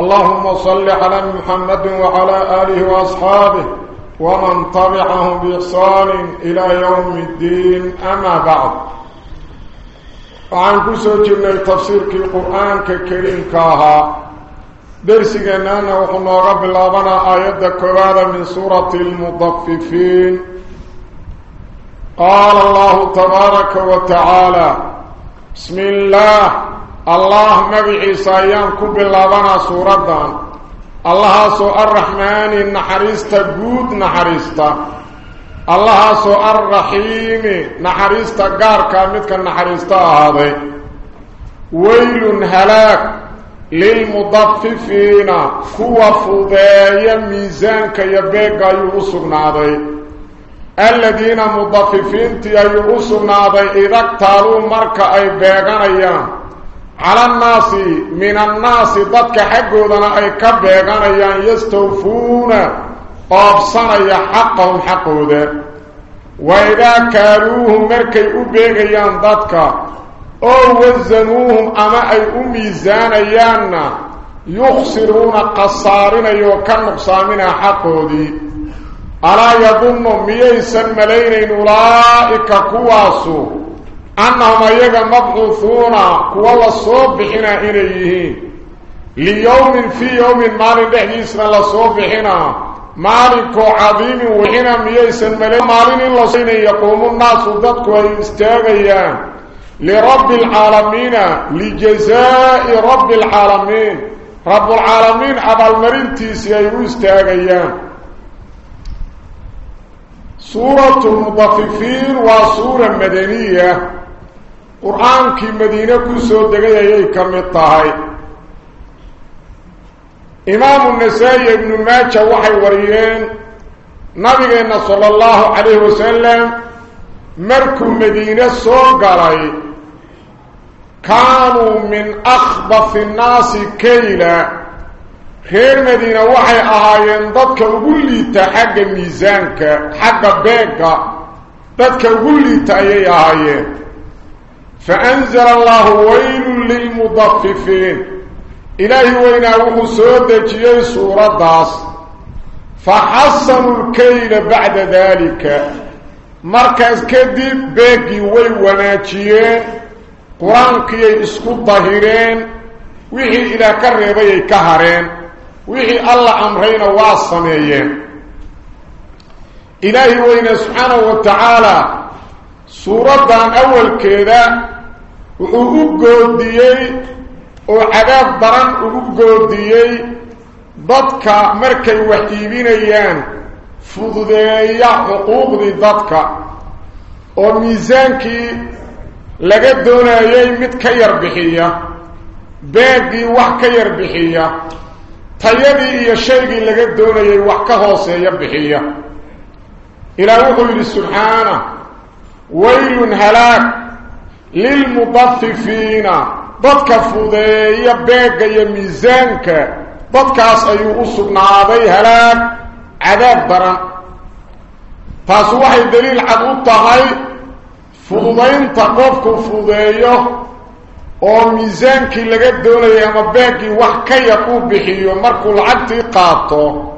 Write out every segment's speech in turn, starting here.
اللهم صل على محمد وعلى آله وأصحابه ومن طبعهم بإحسان إلى يوم الدين. أما بعد وعن كسو جمع تفسير القرآن كريم كاها. درسنا أنه وحنا رب الله آيات كبادة من سورة المضففين قال الله تبارك وتعالى بسم الله. الله نبي عيسى ينكب اللبنا سورة الله سو الرحمن نحرست قود نحرست الله سو الرحيم نحرست قار كامتك نحرست هذا. ويل هلاك للمضففين كوا فضايا ميزانك يبقى يوصنا هذا الذين مضففين تيوصنا هذا إذا اقتالوا مركا أي بيغانيان على الناس من الناس ضدك حقودنا أي كبيغانيان يستوفون قابصنا حقهم حقودا وإذا كالوهم مركي أبيغيان ضدك أو وزنوهم أما أي أميزانيان يخسرون قصارين يوكن نقصامنا حقودي. ألا يظن مييسا ملينين أولئك كواسو. أنهم أيها مبعوثون كوالا صوبحنا إليه. ليوم في يوم مال دحديسنا لصوبحنا مالك عظيم وحنا مييسا مليين مالين سين يقوم الناس ضدك ويستاغيان لرب العالمين لجزاء رب العالمين. رب العالمين أبا المرنتيس يستاغيان سورة المضففين وسورة مدنية قرآن كي مدينة كسو دقيا كم الطهي إمام النسائي ابن ماجه وحي وريين نبينا صلى الله عليه وسلم مركو مدينة سوغري كانوا من أخبث الناس madiina waxay ahaayeen dadka ugu liita xagga miisaanka xagga beegga dadka ugu liita ayay ahaayeen. فأنزل الله ويل للمضففين إلهي وين أروح سودك سورة داس. فحصن الكيل بعد ذلك. مركز كذب باقي ويواناتي قرآن كي يسكو الظهرين ويحي إلى كربي كهرين. ويحي الله أمرين واصمين إلهي وين سبحانه وتعالى سورة دان أول كذا وحقوق قوديي وعقاب بران وحقوق قوديي ضدك مركي وحيبين ايان فضدي حقوق دي ضدك وميزانك لقد دون ايان متكير بحية باقي وحكير بحية طيبي ايا الشيء لقد دون ايان وحكهوس ايان بحية إلى وقل سبحانه ويل هلاك للمطففين. ضدك فضيه بيقى يميزانك ضدك أسأيو أسو بن عادي هلاك. عذاب برا. فاسوحي دليل عدو الطهي فضيين تقفك فضيه وميزانك اللي قد دولي يا مباقى وحكي يقوب بحيو. مركو العدي قاطو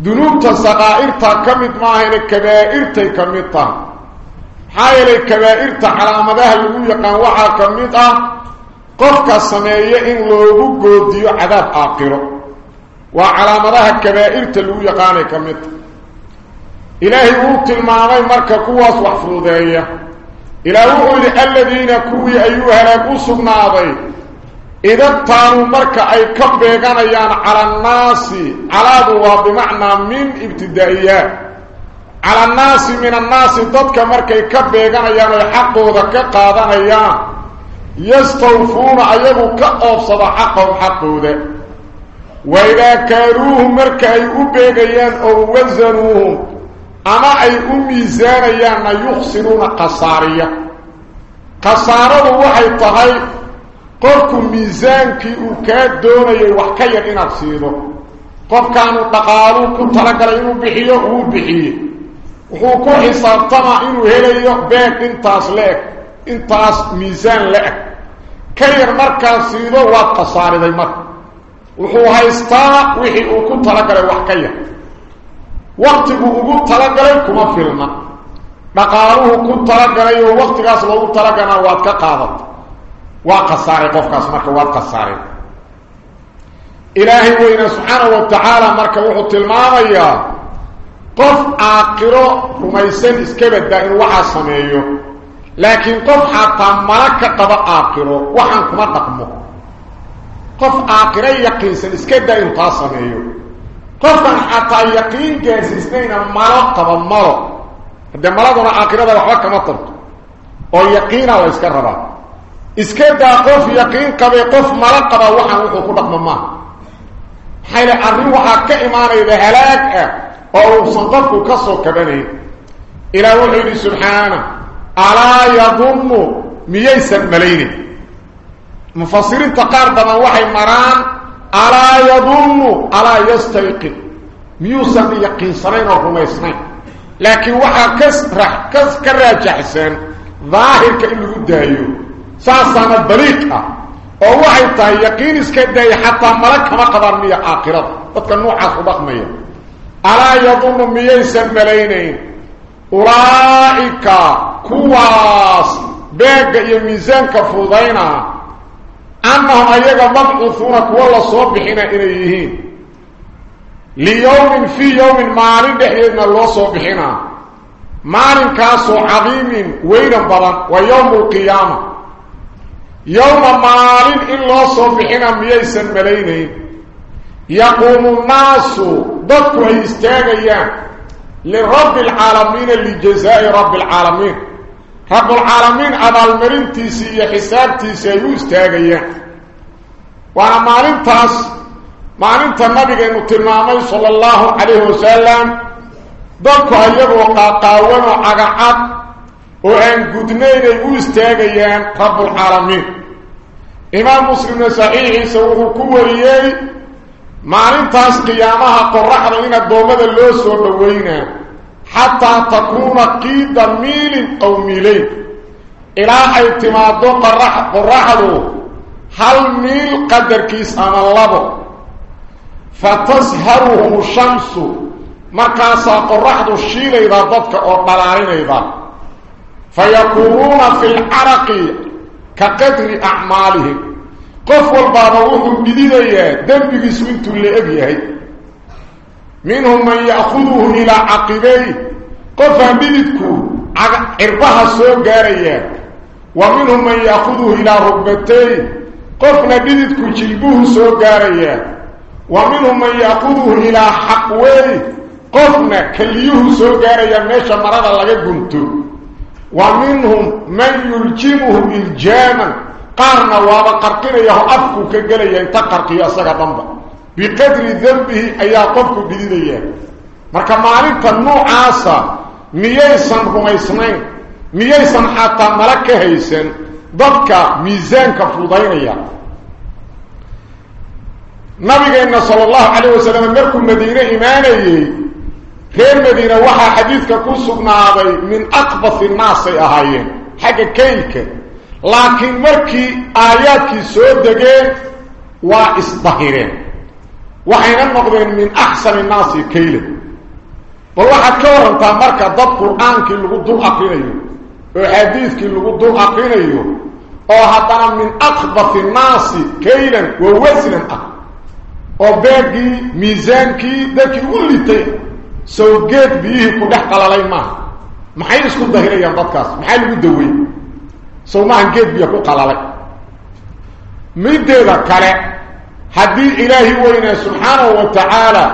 دنوب تسقائرتا كمت ماهنك كبائرتا كمتا حايل الكبائر تحرامدها لغو يقان وحا كميطا قفك السمية إن لو لوغو قوديو عذاب آقيرو وعلامدها الكبائر تلغو يقان كميطا إلهي قلت المعامي مركة قواس وحفوذية إلهي الذين كوي أيها لقوص الناضي إذا ابتانوا مركة أي كبه غنيان على الناس على دواب معنى من ابتدائيات على الناس من الناس ضدك مركا كبيغانيان يحقوا ذكا قادانيان يستوفون أيضا كأفصد حقهم حقوا ذا وإذا كاروهم مركا يؤبيغيان أو وزنوهم أما أي أميزانيان يخسرون قصارية. قصارة وحي طهي قفكم ميزانك وكاد دوني وحكيا إنك سيدو. قف كانوا تقالوا كنت لقلينو بحيه هو هو كو حساب طمع انو هليو بيك انتاس لك انتاس ميزان لك كير مركز سيدو واد قصاري دي مر وحو هايستا وحي أو كو تلقل الوحكية وقت بو أو كو تلقل كما فيلنا بقاروه كو تلقل ايو وقت قاس بو تلقل واد قادت واد قصاري قف قاس مركز واد قصاري إلهي وإن سبحانه وتعالى مركز وحو تلمان اياه قف آقرة رميسان اسكبت دائن وحا سمييو لكن قف حتى ملكة قف آقرة وحاك ما تقمو قف آقرة يقينسان اسكبت دائن وحا سمييو قف حتى يقين جاسسنين ملكة ملكة هذا ملكة آقرة بحواك ما تبت ويقين واسكرها اسكبت قف يقين قف قف ملكة وحاك ما تقمو حيث أرواحك إمان إذا هلاك أه. Ka soo kabanayn ilaah wuxuu yidhi subxaana alaa yadunnu miyaysan malaynin مفسرين تقار دمان وحي مران. ألا يظن ألا يستيقن ميوسن يقين سنين ورميسنين لكن وحا كس رح كس كراجع حسين ظاهر كإنه قدايو ساسانا بريقة أو وحي تا يقين اسكداي حتى ملك ما قدر مية آخرة ذاتك النوع صدق مية ألا يظن ميسن ملينين أولئك كواس. بيق يميزان كفوضينا. أنهم أيضا مبعوثون كوالا صوبحين إليهين ليوم في يوم مالين دحيدنا الله صوبحين مالين كاسو عظيم وين بضان ويوم القيامة. يوم مالين إلا صوبحين ميسا ملينين يقوم الناس ضدكوا يستاغيان لرب العالمين لجزاء رب العالمين. رب العالمين أبا المرنتيسي حسابتيسي يستاغيان وأنا مالنتاس مالنتا النبي إنه تلمامي صلى الله عليه وسلم. oo cagacad oo aan gudnaynay u istaagayaan rabbulcaalamiin imaam muslimna saxiixiisa wuxuu ku wariyey مالين تاس قيامها قرحنا إنا دومة اللوس والدوينة حتى تكون قيدا ميل أو ميلين إلا اعتمادو قرح قرحنا هل ميل قدر كيس أنا اللبو فتزهره الشمس مركاسا قرحنا الشيلة إذا ضدك أطلالين إذا فيقولون في العرق كقدر أعمالهم dembigiisu intuu la eg yahay minhum man ya'khuduhu ilaa caqibey qofaan dhididku cirbaha soo gaarayaa wa minhum man ya'khuduhu ilaa rugbatey qofna dhididku jilbuhu soo gaarayaa wa minhum man ya'khuduhu ilaa xaqwey qofna kaliyuhu soo gaarayaa meesha marada laga gunto wa minhum man yuljimuhu iljaaman قارنا وابا قرقنا يهو أفكو كجل ينتا قرقيا ساقا دنبا بقدر ذنبه أيا قفكو بديد إياه مركا معرفة نو عاصة نييسان بميسنين نييسان حتى ملكة هيسن. ضدك ميزان كفوضين إياه نبيك إنا صلى الله عليه وسلم مركو مدينة إيمان إياه غير مدينة وحا حديثك كسو من أقبث الناس إياهين حاجة كيلكة laakiin markii aayaadkii soo degeen waa isdahireen waxayna noqdeen min axsani naasi kayla bal waxaad ka warantaa marka dad qur-aankii lagu dul aqrinayo oo xadiidkii lagu dul aqrinayo oo haddana min aqbasi naasi kaylan wa wasnan ah oo beegii miisaankii dadkii u litay sawgeed biyihii ku dhex qalalay maaha maxay isku dahirayaan dadkaas maxaa lagu dawey geed biyo ku qalalay mideeda kale haddii ilaahi weynaa subxaanahu wa tacaala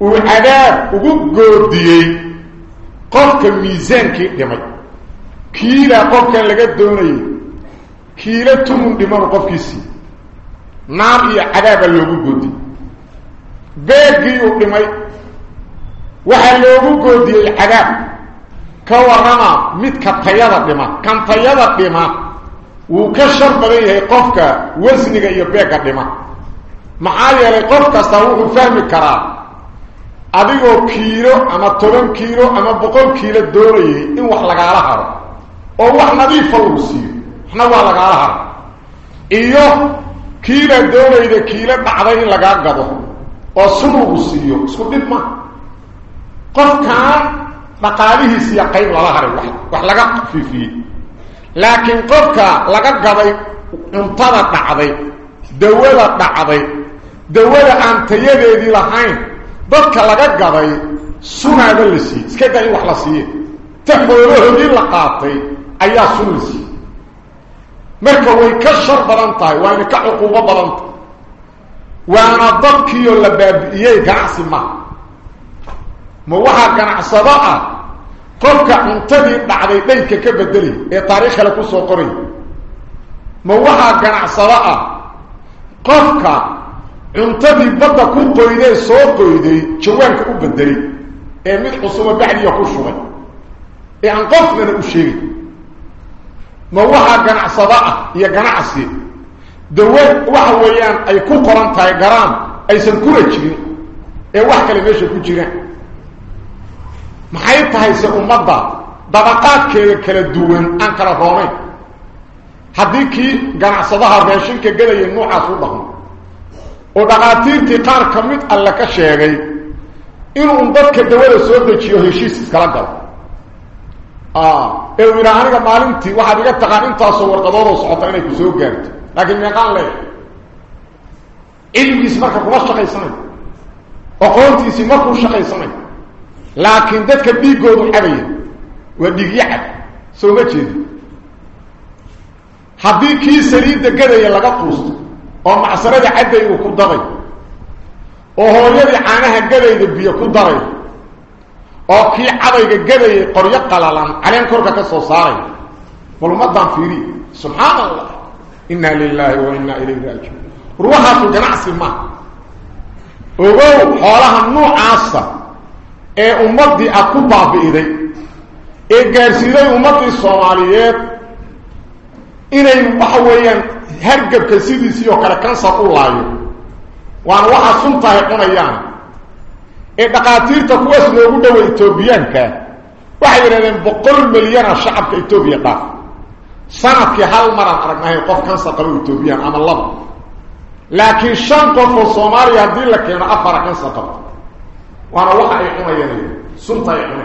uu cadaab ugu goodiyey qofka miisaankii dhimay kiilaa qofkan laga doonayay kiila tumun dhimanu qofkiisii naar iyo cadaaba loogu goodiyey beegii uu dhimay waxaa loogu goodiyey cadaab yahay qofka wasniga iyo beegga dhima maxaa yeelay qof kasta wuxuu fahmi karaa adigoo kiilo ama toban kiilo ama boqol kiilo doonayay in wax lagaala haro oo wax nadiifa lagu siiyo waxna waa lagaala haro iyo kiila doonayda kiilo dhacday in lagaa gado oo sun lagu siiyo isku dhib ma مقاله سي قيب لا هر وحي وح لا في في. لكن قفكا لا غبي انطبق عدي دولا دعدي دولا ان تيبيدي لهين دك لا غبي سنه دلسي سكي داي وح لا سي. تفوره يعني دي لقاتي أيا سنسي مركه وي كشر برانتاي وأنا كحقوقه برانتاي وأنا ضبكي ضبكيو لباب ييه كعصمه موحا كان عصباء. قلت أن تبه بعضي بيك كبدلي. إيه تاريخ لكو سوقري موحا كان عصباء. قفك انتبه بدا كون قويدي سوق قويدي شوانك أبدري اي ميت حصوبة بحدي يكون شوان اي انقف من الأشيري موحا قنع صباعة اي قنع سي دوين واحا ويان أي كون قرانتا اي قران. أي سنكورة جيرين اي واحكا لميشة كون جيرين maxay tahay se ummadda dabaqaadkeeda kala duwan aan kala roonayn haddii kii ganacsadaha raashinka gadaya noocaas u dhaqmo oo dhaqaatiirtii qaar ka mid alle ka sheegay inuu dadka dawada soo dejiyo heshiis iskala galo ee uu yidhaha aniga maalintii waxaad iga taqaan intaasoo warqadoodoo socota inay ku soo gaarto laakiin meeqaan leeya cilmigiisi marka kuma shaqaysanayo aqoontiisii markuu shaqaysanayo laakiin dadka dhiiggoodu cabaya waa dhiigyo cab soo ma jeedi haddii kii saliidda gadaya laga quusto oo macsaradii cadday uu ku daray oo hooyadii caanaha gadayda biyo ku daray oo kii cadayga gadayay qoryo qalalan caleen korka ka soo saaray bal ummaddaan fiiriy subxaana allah inna lilaahi wa innaa ilayhi raajiun ruuxaasu ganacsi ma. Ogow xoolaha nuucaasa ee ummaddii aad ku baabi'iday ee gaadhsiiday ummaddii soomaaliyeed inay waxa weeyaan hargabka sidiisii oo kale kansar u laayo waana waxaa suntahay cunayaan ee dhaqaatiirta kuwaas loogu dhowa etoobiyaanka waxay yidhahdeen boqol milyana shacabka etoobiya dhaaf sanadkii hal maraan aragnahay qof kansar qabo etoobiyaan ama laba laakiin shan qof oo soomaaliya haddii la keeno afara kansar qabto وأنا وقع يحمى يلي سلطة يحمى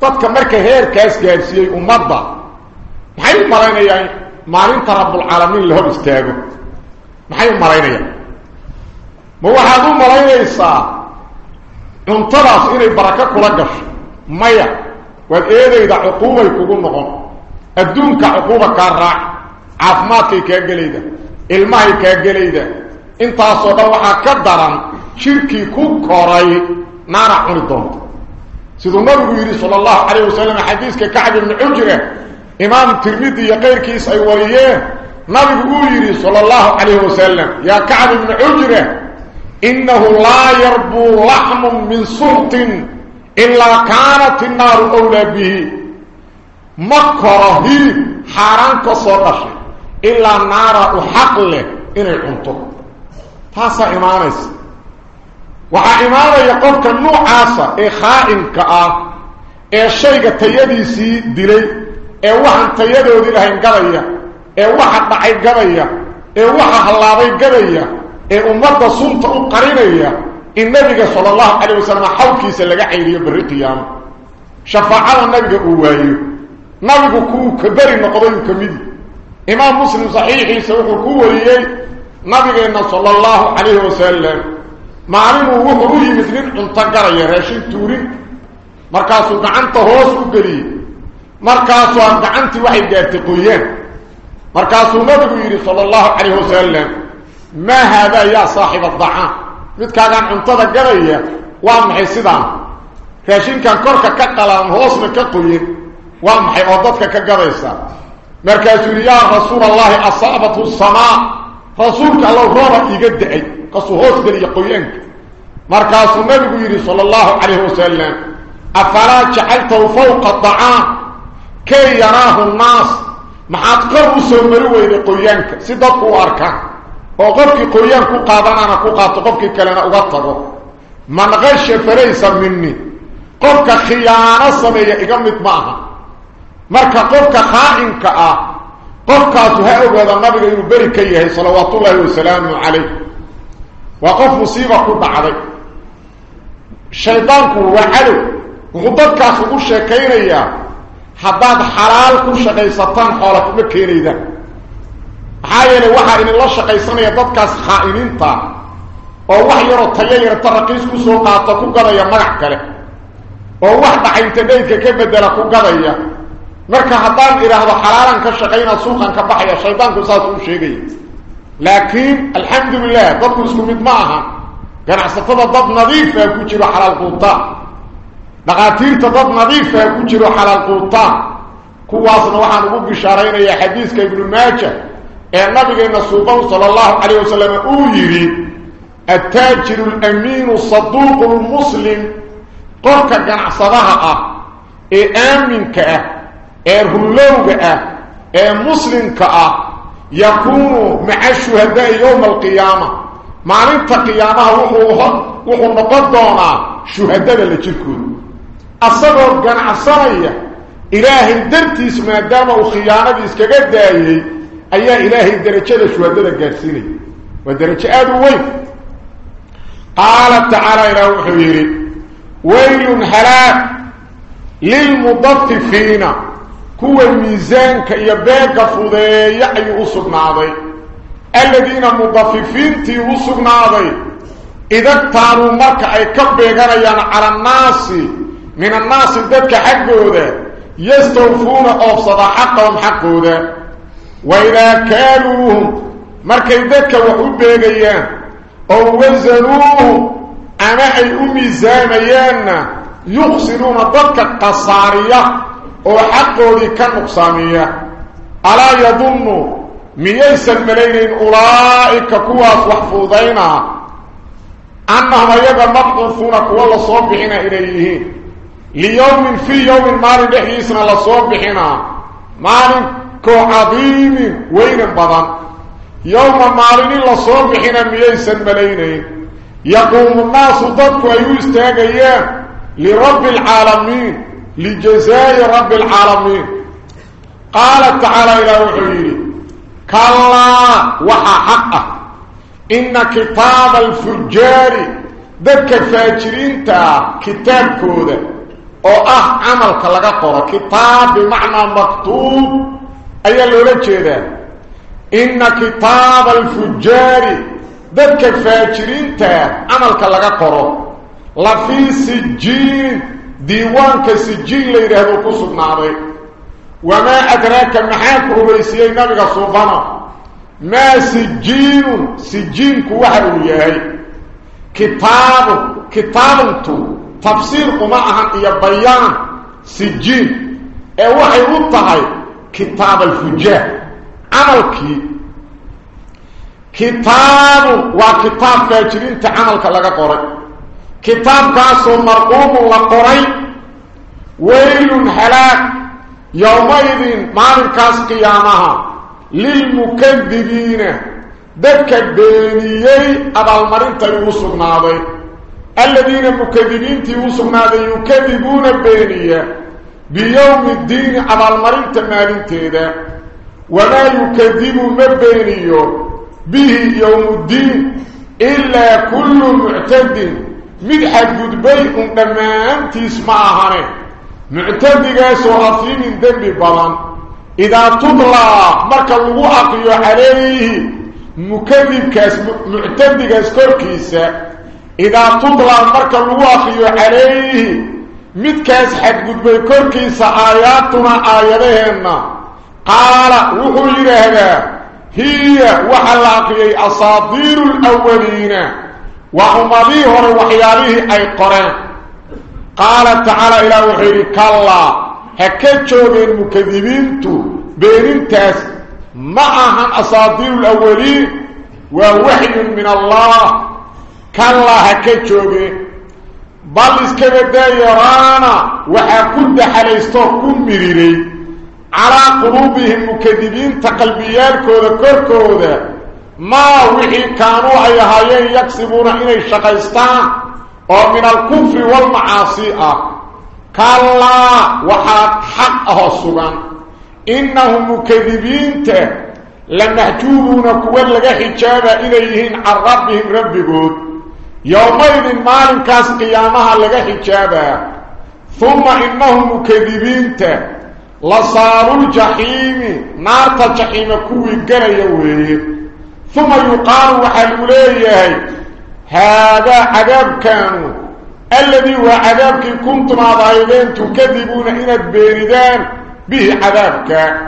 تدك مركة هير كاس جارسية ومضى محايا مرينة يعني. مارينة رب العالمين اللي هو بستاقه محايا مرينة يعني. موحادو مرينة يسا انطلص إلي بركة كلقش. ميا والإيدة إذا عقوبة يكون نقوم. أدونك عقوبة كارع عفماتي كيقليدة. المهي كيقليدة. انت أصدوحك كدران. شركي كو كوراي نار عندهم سيدو النبي صلى الله عليه وسلم حديث كعب بن عجره امام الترمذي يغير كيس اي وريه نبي صلى الله عليه وسلم يا كعب بن عجره انه لا يربو لحم من صوت الا كانت النار اولى به مكره حران كصدق الا نار حقله ان انطق فاصا امامس وحائمارا يقولك النوع عاصة اي خائن كاء اي شيغة تيدي سي دلي اي وحن تيدي ودلهين قبايا اي وحن بحي قبايا اي وحن حلابي قبايا اي امد سنطة قريبايا النبي صلى الله عليه وسلم حوكي سلقا حيريا بالرقيام شفاعة النبي قوهي نبي قوه كبري مقضي كميدي امام مسلم صحيحي سوحو قوهي نبي صلى الله عليه وسلم maalinuu wuxuu u yimid nin cunto garaya raashin tuurin markaasuu gacanta hoos u geliyey markaasuu aan gacantii waxay gaartay qoyaan markaasuu nabigu yidhi sala allahu calayhi wasalam maa haadaa yaa saaxiba dacaam midkaagaan cuntada garaya waa maxay sidaan raashinkan korka ka qalaan hoosna ka qoyin waa maxay oo dadka ka gadaysa markaasuu yidhi yaa rasuula allahi asaabathu samaa rasuulka allow rooba iiga da-ay قصوهوس قليا قويان مركاس النبي صلى الله عليه وسلم أفلا جعلته فوق الطعام؟ كي يراه الناس. مع أتقرب سمروه إلي قويان سيدكو أركان. وقفك قويان كو قادنا نكو قادت قفك كلنا أغطره من غش فريسا مني. قفك خيانة سمية إقامت معها. مركا قفك خائن كآه. قفك سهيء بذا النبي يبريك إياه صلوات الله وسلامه عليه. وقف مصيبة كنت عدي الشيطان كنت وحلو وقدت كاسو الشيكين اياه حلال كل شقي سطان حولك مكين اياه هاي اللي ان الله شقي سنة يدد كاس خائنين تا ووحي يرو تيير ترقيس كسو قاطة كقضا يا مرحك له ووحد حين تبايدك كبدل كقضا يا مركا حداد إلا هذا حلالا كالشقينا سوخا كبحيا الشيطان كساسو الشيكين لكن الحمد لله ضد نسكمت معها كان عصفتها ضد نظيفة يكتروا على القوطة مغاتيرتها ضد نظيفة يكتروا على القوطة كواسنا وحن نبوك بشارين يا حديث كابن ماجه. إيه النبي قلنا صلى الله عليه وسلم أوليه التاجر الأمين الصدوق المسلم. قرك كان عصفها أه أمنك أه أرهلوك أه أمسلمك أه, أه, أه يكون مع الشهداء يوم القيامة. معرفه قيامة وحوها وحو نقدونا شهداء اللي تكون اصبر كان عصايه اله درت اسم قدامه وخيانه اسك قدايه أيا اله درجة الشهداء الجالسين ودرجة ادوي قال تعالى روح ويل هلاك للمطففين هو الميزان كي يباك فضي أي أصب ناضي الذين مضففين تي أصب ناضي إذا اكتاروا مركع كبه على الناس من الناس الدكة حقه ذا يستوفون أفسد حقهم حقه ذا وإذا كانوهم مركع ذلك وحبه ذا أو وزنوهم أمعي أميزان يخسرون الدكة قصاريه oo xaqoodii ka nuqsaamiya alaa yadunnu miyaysan malaynayn ulaa'ika kuwaas wax fuudaynaa annahum ayaga mabcuufuuna kuwa lasoo bixina inay yihiin liyowmin fii yowmin maalin dhexdiisna lasoo bixinaa maalinkoo cadiimin weynan badan yowma maalinin lasoo bixina miyaysan malaynayn yaquumu nnaasu dadku ay u istaagayaan lirabbi alcaalamiin qaala tacaala ilaah wuxuu yidhi kallaa waxaa xaq ah inna kitaaba alfujaari dadka faajiriinta ah kitaabkooda oo ah camalka laga qoro kitaab bimacnaa maktuub ayaa loola jeedaa inna kitaaba alfujaari dadka faajiriintaa camalka laga qoro la fii sijiin diiwaanka sijiin la yidhaahdo ku sugnaaday wamaa adraaka maxaa ku hubaysiyey nabiga suubana maa sijiinun sijiinku waxa uu yahay kitaabu kitaabuntu tafsiir uma ahan iyo bayaan sijiin ee waxay u tahay kitaab alfujaar camalkii kitaabu كتاب باسو مرقوم وقري ويل هلاك. يومئذ مالك قيامها. للمكذبين. ذكر بيني ابل مرنت يوسناوي الذين مكذبين يوسناوي يكذبون بيني بيوم الدين ابل مرنت مالنتيدا ولا يكذب ما به يوم الدين. إلا كل معتدين mid xadgudbay un dhammaantiis ma ahane muctadigaasoo afiimin dembi badan idaa tudlaa marka lagu aqriyo calayhi mukadibkaas muctadigaas korkiisa idaa tudlaa marka lagu aqriyo calayhi midkaas xadgudbay korkiisa aayaatuna aayadaheenna qaala wuxuu yidhaahdaa hiya waxaa la aqriyay asaadiiru lwaliina وأمضيه وحيابه أي قرن. قال تعالى إلى وحير كلا هكتشو بين مكذبينتو بين التاس معها أصادير الأولين ووحي من الله. كلا هكتشو بين بل اسكبت يرانا وحاكد حليستو كمريري على قلوبهم مكذبين تقلبيان كودة كور كودة ما وحي كانوا ايهايين يكسبون إلي الشقيستان ومن الكفر والمعاصي. كالله وحاك حقه السبان. إنهم مكذبين لمحجوبون كوان لغا حجابا إليهن عن ربهم ربكود يومئذ مال كاس قيامها لغا حجابا. ثم إنهم مكذبين لصار الجحيم. نار الجحيم كوي قرية ثم يقال وحلوليه هذا عذاب كانوا. الذي هو عذابك كنتم عضايبين تكذبون إن بيردان به عذابك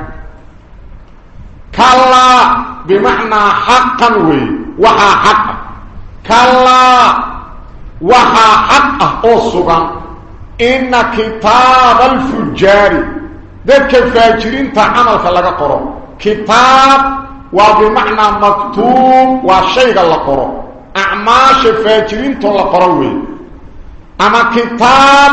كلا بمعنى حقا وي. وحا حقا. كلا وحا حقا أصغا إن كتاب الفجار. ذلك الفاجرين تعمل لك قرأ. كتاب وبمعنى مكتوب وشيء لقرأ أعماش الفاجرين تلقروي أما كتاب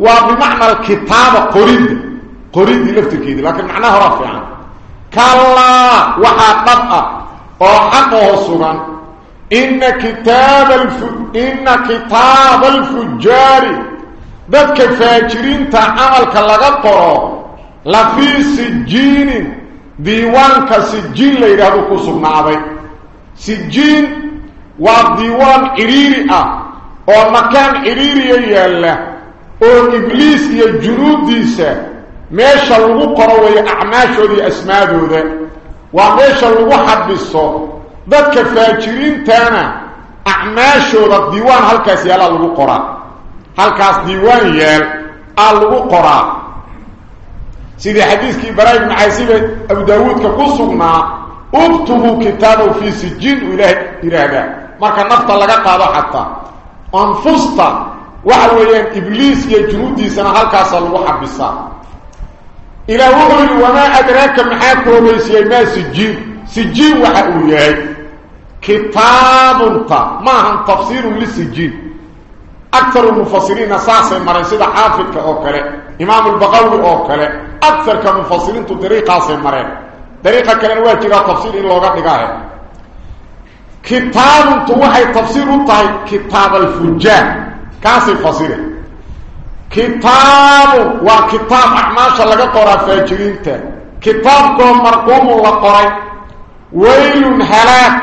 وبمعنى الكتاب قريد قريد لفتر كده لكن معناه رافعا. كلا وحاطبقى وحقه صغا إن كتاب الف... إن كتاب الفجار. ذلك الفاجرين تعمل لغا لفي سجين. ديوان كسجين ليرهدو كسبنا سجين والديوان عريري آه oo makaan ciriiriya yaalla oo ibliis iyo junuuddiisa meesha lagu qoro weeyo acmaashooda iyo asmaadooda waa meesha lagu xabiso dadka faajiriintana acmaashooda diiwaan halkaas yaallaa lagu qoraa halkaas diiwaan yaal aa lagu qoraa سيدي حديث كي براي بن عاسيب أبو داوود كقصنا اكتبوا كتاب في سجين اله إرادة. ما كان نفط لا قاد حتى. انفست وحويان إبليس يا جنودي سنة هلكا سلو حبسا إلى وحي وما أدراك ما حكم ما سجين. سجين وحويان كتاب انت. ما هم تفسير للسجين. أكثر المفسرين أساسا مرسله حافظ اوكره إمام البغوي أوكره. Mufasiriintu dariiqaasay mareen dariiqa kalena waa jiraa tafsiir in looga dhigaahe كتاب توحي تفسير طاي كتاب الفجار كاسي فصيره كتاب وكتاب أعماش لغا قرا فاجرين كتابكم مرقوم لقري ويل هلاك.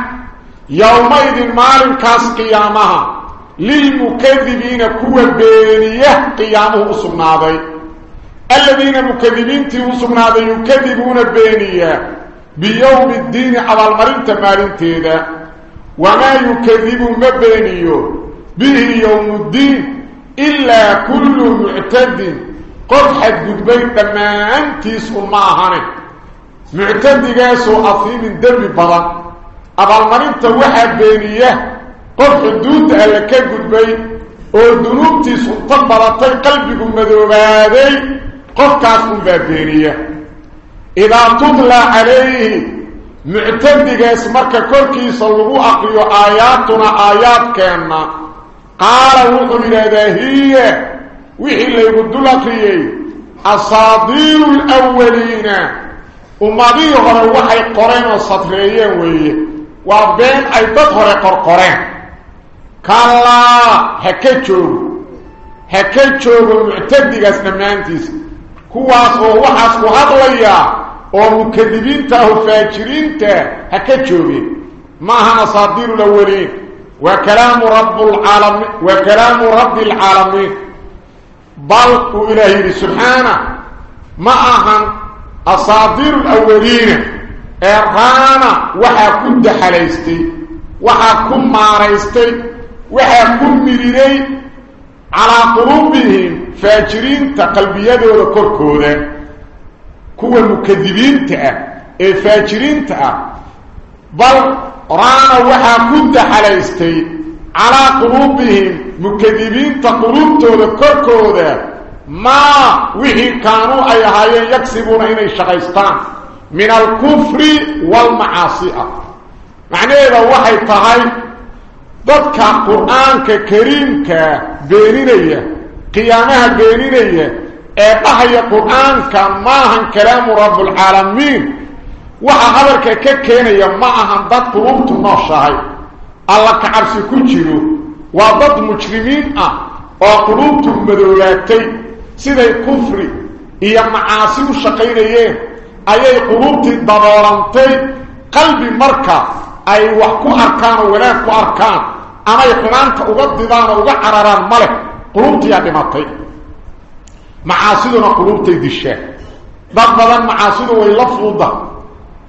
يومئذ مال كاس قيامها. للمكذبين كوى بينيه قيامه سبناضي الذين مكذبين تيو سبناضي يكذبون بينية بيوم الدين على المرين تمارين تيدا وما يكذب مبينيو به يوم الدين إلا كل معتد قد حد قدبين لما أنتيس أماهاني معتد قاسو أثيم دم بضان أبا المرين توحى بينية قد حدود ألك قدبين ودنوبتي سلطان بلطي قلبكم مذوبادي قفكاس مبادينية إذا تضلى عليه معتدق اسمك كوركي صلقوا أقلوا آياتنا آيات كأننا قال وقم الأدهية وحي اللي يبدو لقيه أصادير الأولين. أمضي غروا أي قرين والسطرية وي. وابدين أي تظهر قرقرين. كالله هكتشو هكتشو المعتدق اسمك waxaas ku hadlayaa ومكذبين تاهو فاجرين تاه هكتشوبين معها أصادير الأولين وكلام رب العالمين وكلام رب العالمين بل إلهي سبحانه معها أصادير الأولين إرهانا وحا كنت حليستي وحا كن ماريستي وحا كن مريري على قلوبهم فاجرين تقلبيه ولا كركوده كو المكذبين تاع الفاجرين إيه تاع بل رانا وحا كنت على استي. على قلوبهم مكذبين تقلوبته ولا كركوده ما وهي كانوا هاي يكسبون هنا الشقيستان من الكفر والمعاصي. معنى إذا وحي طهيب qur-aanka maahan kalaamu rabbulcaalamiin waxa hadalka ka keenaya ma ahan dad qulubtu nooshahay alla ka cabsi ku jiro waa dad mujrimiin ah oo qulubtu madoobaatay siday kufri iyo macaasi u shaqaynayeen ayay qulubtii daboolantay qalbi marka ay wax ku arkaan oo wanaag ku arkaan أما القرانك أو ديبان أو قرران مله قلوبتي ادمتي معاصينا قلوبتي دي الشيخ. بقبل المعاصي ويلفظه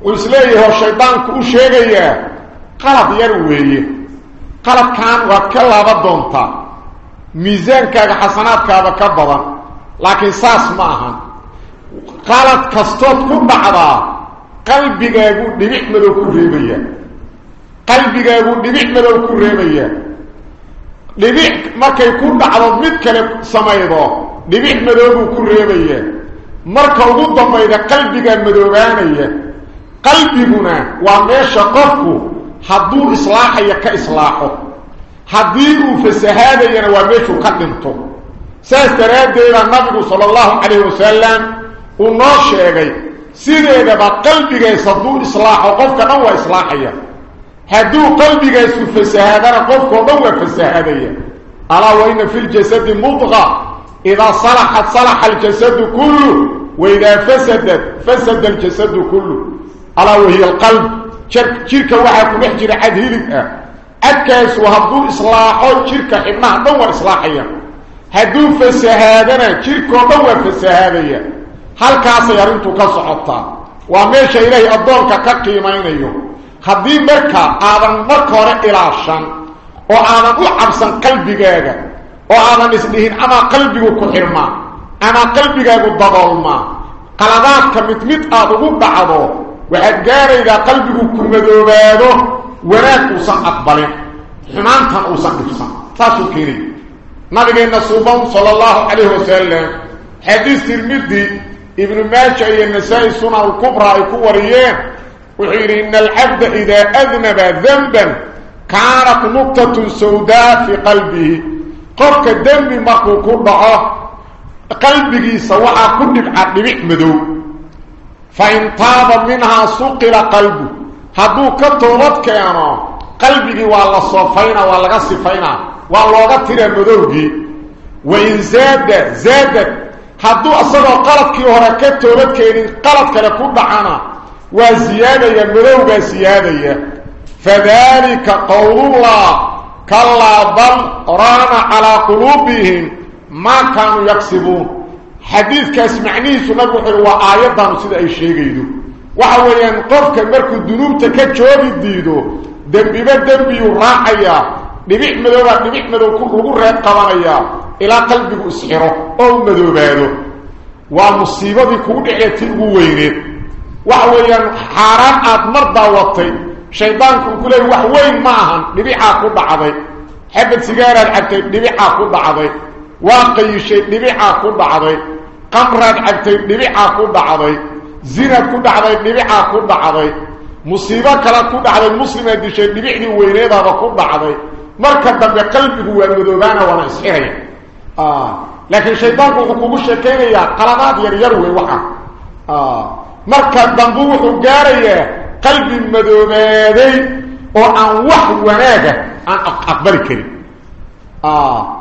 ويسليه الشيطان كو شيغيا قلب يروي قلب كان وكلا بدونتا ميزانك حسناتك بكبدا لكن ساس معها قالت كستوت كبعدا قلبي جاي يقول لي احمد وكبري بيا قلبك يقول دبيح ملو كريمية دبيح مكا يكون دعوة مدكلة سميضة دبيح ملو كريمية مركا وضبا إذا قلبك مدوبانية قلبكنا وميش قفك حدو إصلاحا يكا إصلاحا حديرو فسهادا وميش قدمتو سيستراد دينا النبي صلى الله عليه وسلم ونوشي سيدي بقلبك يصدو إصلاحا وقفك نوى إصلاحيا هدو قلبك يسوف السهادة قفك وضوك في السهادة ألا وإن في الجسد مضغى إذا صلحت صلح الجسد كله. وإذا فسدت فسد الجسد كله. ألا وهي القلب. شركة واحدة محجرة عدهلك أكاس وهدو إصلاحه شركة إبنها دور إصلاحية. هدو في السهادة شركة ودور في السهادة هل كاسي يرمتك صحبتها وماشا إليه أدوك كقيمين أيهم haddii marka aadan marka hore ilaashan oo aadan u cabsan qalbigaaga oo aadan isdhihin amaa qalbigu ku xirmaa amaa qalbigaagu daboolmaa qaladaadka mid mid aad ugu dhacdo waxaad gaaraydaa qalbigu ku madoobaado wanaag uusan aqbalin xumaantan uusan dhibsan saasuu keenay nabigeenna suuban sala allahu calayhi wasalam xadiis tirmidi ibnu maaja iyo nasaa-i sunan alkubraa ay ku wariyeen وحيري إن العبد إذا أذنب ذنبا كانت نقطة سوداء في قلبه. قفك الدنب مقو كرعه قلبه سواء كل بحق محمده فإن طاب منها سقر قلبه هدو كتورتك يا قلبه والله صوفين والله غصفين والله غطر مدوه وإن زاد زادت. هدو أصدر قلبك وركتورتك إن قلبك لكو بحانا وزياده يا مرو وزياده يا فذلك قول الله كلا بل ران على قلوبهم ما كانوا يكسبون حديث كاسمعني سبب هو ايات ما سيده اي شيغيدو وها ويان قفكه مركو ذنوبته كجوبي ديدو دبي بدبي راعيا دبي مدوبا دبي مدو كو لو ريب قوانيا إلى قلبك اسخره أو مدوبادو ومصيبه كو دخيتو وينيد وحوين حرام أتمر ضوطي شيطان كله وحوين ماهم نبيحا قد عضي. حب السجارة العبتي. نبيحا قد عضي. واقي الشيء. نبيحا قد عضي. قمرا العبتي نبيحا قد عضي. زينة قد عضي. نبيحا قد عضي. مصيبة كلا قد عضي. مسلمة دي شيء نبيحني وينيضا قد عضي. مركب دم قلبه هو المذوبان ونسحي آه. لكن الشيطان كله كله شكينا قلبات يريروه وحا. آه. Marka dambe wuxuu gaarayaa qalbi madoobaaday oo aan wax wanaaga aan aqbali karin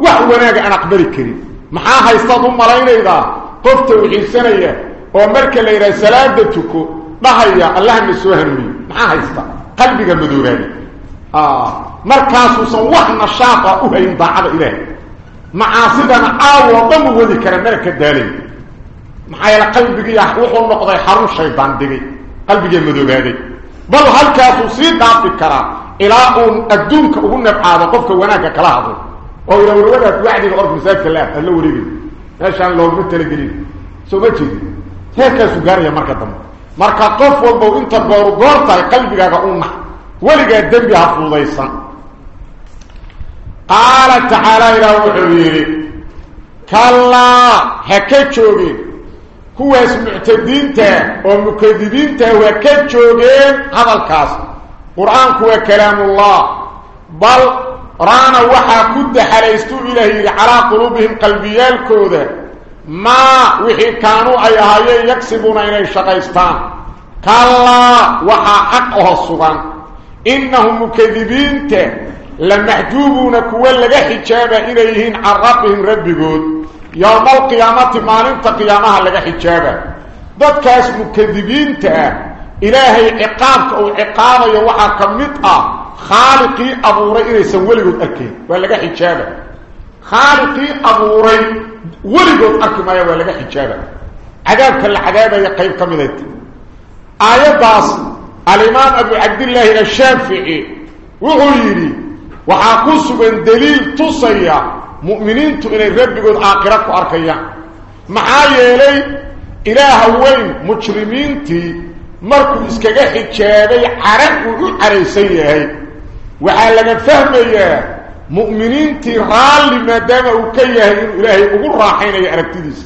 wax wanaaga aan aqbali karin maxaa haystaad u malaynaydaa qof tawxiidsanaya oo marka la yidhaha salaada tuko dhahaya allahna soo hanuuniyo maxaa haysta qalbiga madoobaaday markaasuusan wax nashaaqa u hayn daacada ilaahay macaasidana caawo dhan u wadi kara mara ka daalay maxaa yeele qalbigiiya wuxuu noqday xarun shaydaan dhigay qalbigii madoobaaday bal halkaasuu sii dhaafi karaa ilaa uu adduunka ugu nabcaado qofka wanaagga kala hadlo oo ila warwadaas wacdiga orka masaajidka la la wareegay meeshaan looguma talagelin soo ma jeedi heerkaasuu gaaraya marka dambe marka qof walba inta gooru goor tahay qalbigaaga u nax weligaa dembi ha fuudaysan qaala tacaala ilaah wuxuu yidhi kallaa ha ka joogeen muctadiinta oo mukadibiinta waa ka joogeen hadalkaas qur-aanku waa kalaamullah bal رانا وحا كد حليستو إلهي على قلوبهم قلبيال كودا ما وحي كانوا أي هاي يكسبون إلى الشقيستان كلا وحا حقه الصغان إنهم مكذبين ته لمحجوبون كوال لغا حجابا إليهن عن ربهم ربكود يوم القيامة تمانين تقيامها لغا حجابة ذات كاس مكذبين تا إلهي عقابك أو عقابة يوحا كمتا خالقي أبو رئيس ولغو أكي. ولغا حجابا. خالقي أبو رئيس ولغو أكي ما يوحا لغا حجابا. عذاب كل يقيم كمدت آيات داس الإمام أبو عبد الله الشافعي. وغيري وحاقوس من دليل تصيح. مؤمنين تو اني ربغود اخره كو أركيا. ما هيلي إله وين مجرمين تي مركو اسكغا حجيباي عرق و عريسن يهي وحا لغا فهمية مؤمنين تي حال لما دام أو كيه اله راحين يا اركتيس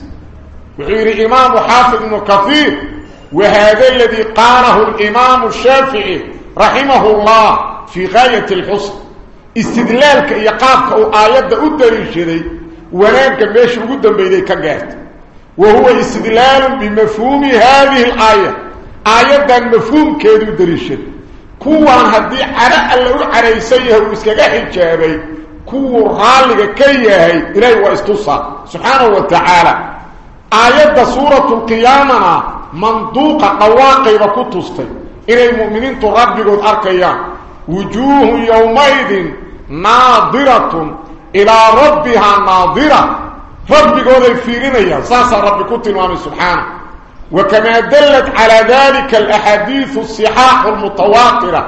غير إمام حافظ كثير. وهذا الذي قاره الإمام الشافعي رحمه الله في غاية الحسن. استدلالك يقابك أو آيات أدري شدي ونانك ماشي قدام بيديك قاعد وهو استدلال بمفهوم هذه الآية آيات مفهوم كيدو دريشد كوان هدي على اللو عريسيه وإسكاق حجابي كو رالك كيهي إليه وإستصى سبحانه وتعالى آيات سورة القيامة منطوقة قواقب كتستي إلى المؤمنين تربقوا أركيان وجوه يومئذ ناظرة إلى ربها ناظرة. ربقوا الفيرين ساسا رب كتن سبحانه. وكما دلت على ذلك الأحاديث الصحاح المتواترة.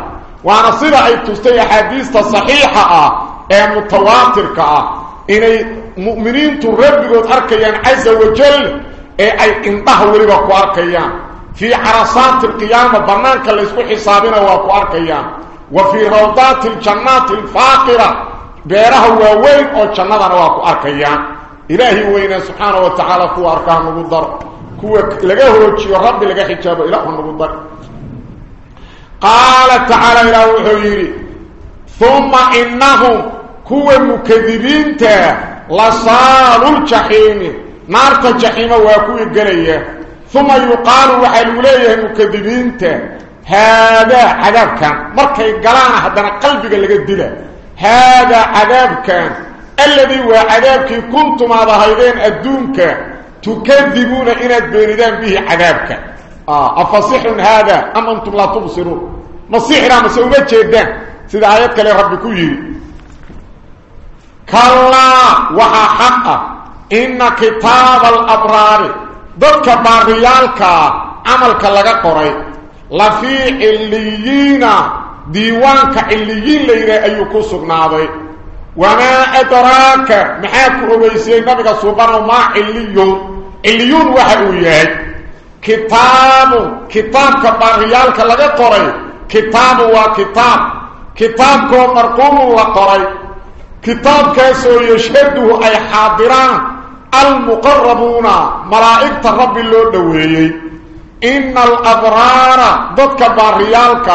صير أي تستي أحاديث صحيحة أي متواترة. إلى المؤمنين تربقوا أركيان عز وجل اي انضح وليبا كو أركيان. في عرصات القيامة بنانك اللي اسكو حسابنا واكو أركيان. وفي روضات الجنات الفاقرة. بيرها ووين أو جنة واكو اركيان إلهي وين سبحانه وتعالى كو أركان نقدر كو لغاه وجه ربي لغا حجابه. إله نقدر قال تعالى إلى وحيري. ثم إنهم كو مكذبين لصال الجحيم. نارت الجحيم واكوي قليا ثم يقال وحلو ليه مكذبين هذا عذاب كان. مركي قلانا هدنا قلبك اللي قد هذا عذاب كان. الذي هو عذابك كنتم هذا هيدين الدونك تكذبون إن بيردان به عذابك آه أفصيح هذا أم أنتم لا تبصرون؟ مصيحنا مسؤولات جدا سيدا آياتك لربكو يري كلا وحا حقا إن كتاب الأبرار. ذلك باريالك عملك لغا قري لفي عليين ديوانك عليين ليرى أيكو سقناضي وما أدراك محاك أبيسي نبغى سبحانه ما عليون عليون وحويات كتاب كتاب كباريالك لغا قري كتاب وكتاب كتاب كو مرقوم وقري كتاب كاسو يشهده أي حاضران المقربون ملائكة رب الله دوهي إن الأبرار ضدك باريالك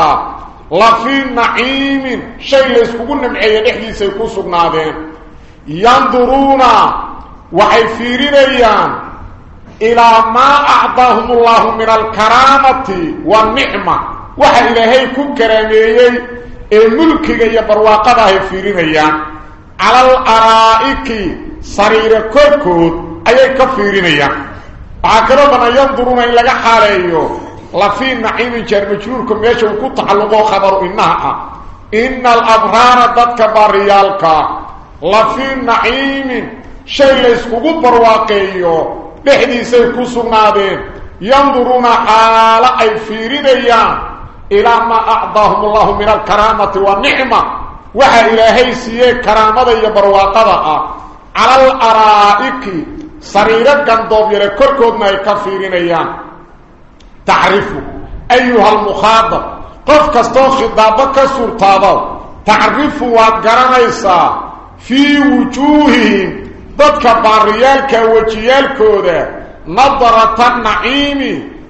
لفي نعيم شيء ليسكون نمعي نحدي سيكون سبنادين ينظرون وحيفيرين أيام إلى ما أعطاهم الله من الكرامة والنعمة وحي إلهي كن كراميي الملك يبرواقضها يفيرين أيام على الأرائك sariire korkood ayay ka fiirinayaan waxaa kaloo bana yanduruuna in laga xaaleeyo lafii naciimin jaar majruurka meesha uu ku taxalluqo khabaru innaha ah ina alabraara dadka baariyaalka lafii naciimin shay layskugu barwaaqeeyo dhexdiisay ku sugnaadeen yanduruuna xaalo ay fiirinayaan ilaa maa acdaahum allahu min alkaraamati wanicma waxaa ilaahay siiyey سريرة قندوب يلي كركود ما يكفيرين أيام تعرفوا أيها المخاطب قف كستو خطابك سلطابا تعرفوا وقرنيسا في وجوههم ضدك باريالك وجيالكودا نظرة النعيم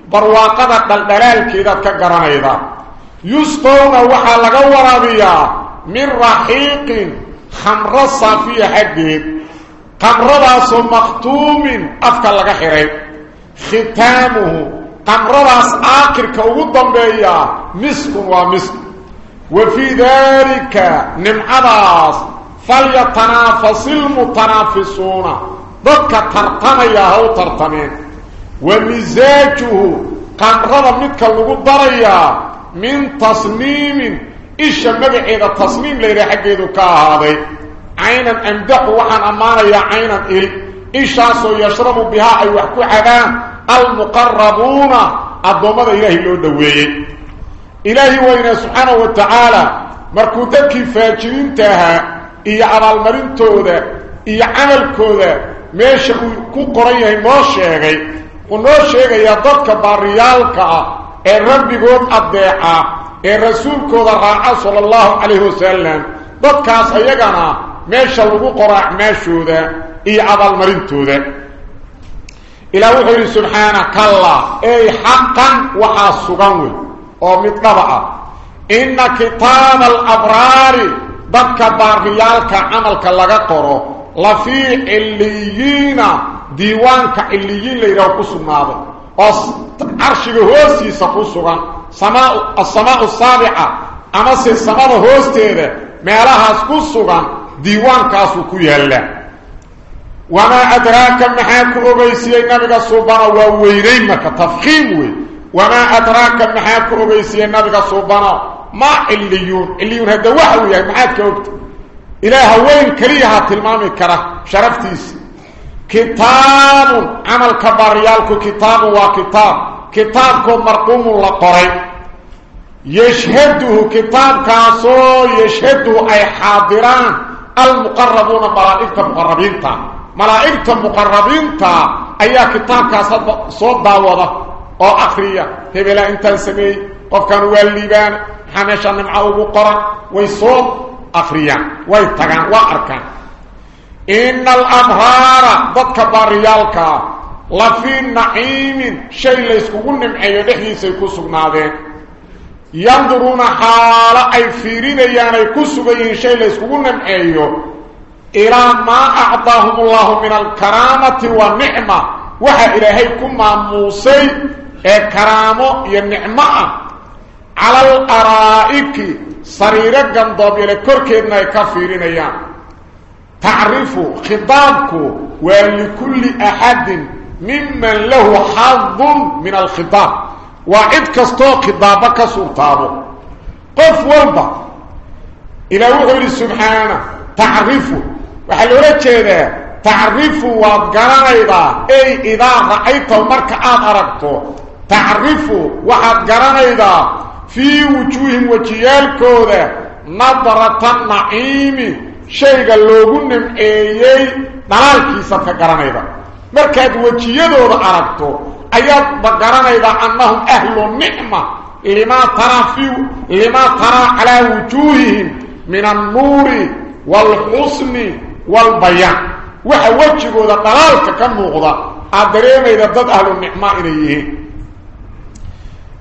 برواقة الدلالك ضدك قرنيدا يسطون وحا لغا ورابيا من رحيق khamro saafiya xaggeed. تمرضا سو مختوم افك لغا خيره ختامه. تمرضا آخر كو دنبيا. مسك ومسك. وفي ذلك نمعاص فليتنافس المتنافسون. بك ترقم يا هو ترتمين ومزاجه. تمرضا متك لو دريا من تصميم. إيش مبعيد التصميم ليري حقيدو كهذه عينا أمدح وحن أمانا يا عينا إلي. إشاس يشرب بها أي وحكو حقان المقربون الضوما ذا إلهي اللي ودوي إلهي وإنا سبحانه وتعالى مركوتك فاجرين تها إيا على المرين تودا إيا عمل كودا ماشي كو قرية موشيغي ونوشيغي يضطك باريالك. الرب يقول أبداعه الرسول كودا رعا صلى الله عليه وسلم. ضطكاس أيقنا. Iyo abaalmarintooda ilaah wuxuu yidhi subxaana kalla ey xaqan waxaa sugan wey oo mid dhaba ah inna kitaaba alabraari dadka baariyaalka camalka laga qoro la fii ciliyiina diiwaanka ciliyiin la yidhaho ku sugnaaday oo carshiga hoostiisa ku sugan samaa asamaau saabica amase samada hoosteeda meelahaas ku sugan diiwaankaasuu ku yaallaa wamaa adraaka maxaa ku ogeysiyey nabiga suubano waa weynayn marka tafkiim wey wamaa adraaka maxaa ku ogeysiyey nabiga suubano ma ciliyuun ciliyuun hadda waxa uu yahay maxaad ka ogta ilaah haween keliyaha tilmaami kara sharaftiisa kitaabun camalka baariyaalku kitaabun waa kitaab kitaabkoo marquumun la المقربون ملائكة المقربين تام ملائكة المقربين تام اي كتاب كسب صوب داوود أو اخريا تبلا انت سمي. قف كان واليبان حمش من عوق قر ويصوب أخرية. ويتغا واركا إن الأمهار. بك باريالكا لفي نعيم شيء ليس كون نعيم دحيس يكون سغناده ينظرون حال أي فيرين يعني كسب ينشي لسكونا معيه إلى ما أعطاهم الله من الكرامة والنعمة. وحا إلهيكم مع موسى إيه الكرامة والنعمة على الأرائك سريرة قنضب يلكرك إبنى كفيرين يعني تعرفوا خطابكم ولكل أحد ممن له حظ من الخطاب. واحد كستو كتابة كسرطابه قف والبا. إلى وغير سبحانه تعرفه وحل أولاد تعرفه وابقران أيضا أي إذا رأيت المركة أدركته تعرفه وابقران أيضا في وجوه وجيالكو ده نظرة النعيم شيء اللوغن من أيي. نالكي سفقران أيضا مركة وجيالكو ده أدركته أياد بقران إذا أنهم أهل النعمة لما ترى فيه لما ترى على وجوههم من النور والحسن والبيان. وحواجه إذا قرارك كم وغضا أدريم إذا ضد أهل النعمة إليه.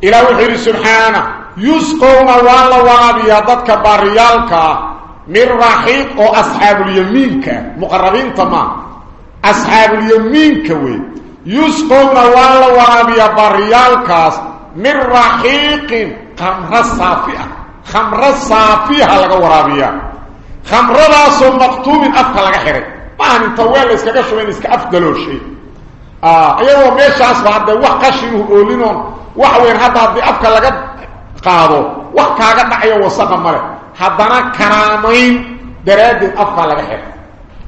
إلى وحير سبحانه يسقون والله وغادي يضدك باريالك من رحيق أصحاب اليمينك. مقربين تمام. أصحاب اليمينك وي. يسقون والله وابي بريال كاس من رحيق خمر صافيا خمر صافيا لغا ورابيا خمر راس مكتوب افك لغا ما انت ويل اسك شوين اسك افضل شيء آه أيوه مش اسمع عبد الوه قشيه اولينون واخ وين حتى افك لغا قادو واخ كاغا دحي وسق مره حدنا كرامين دراد افك لغا خير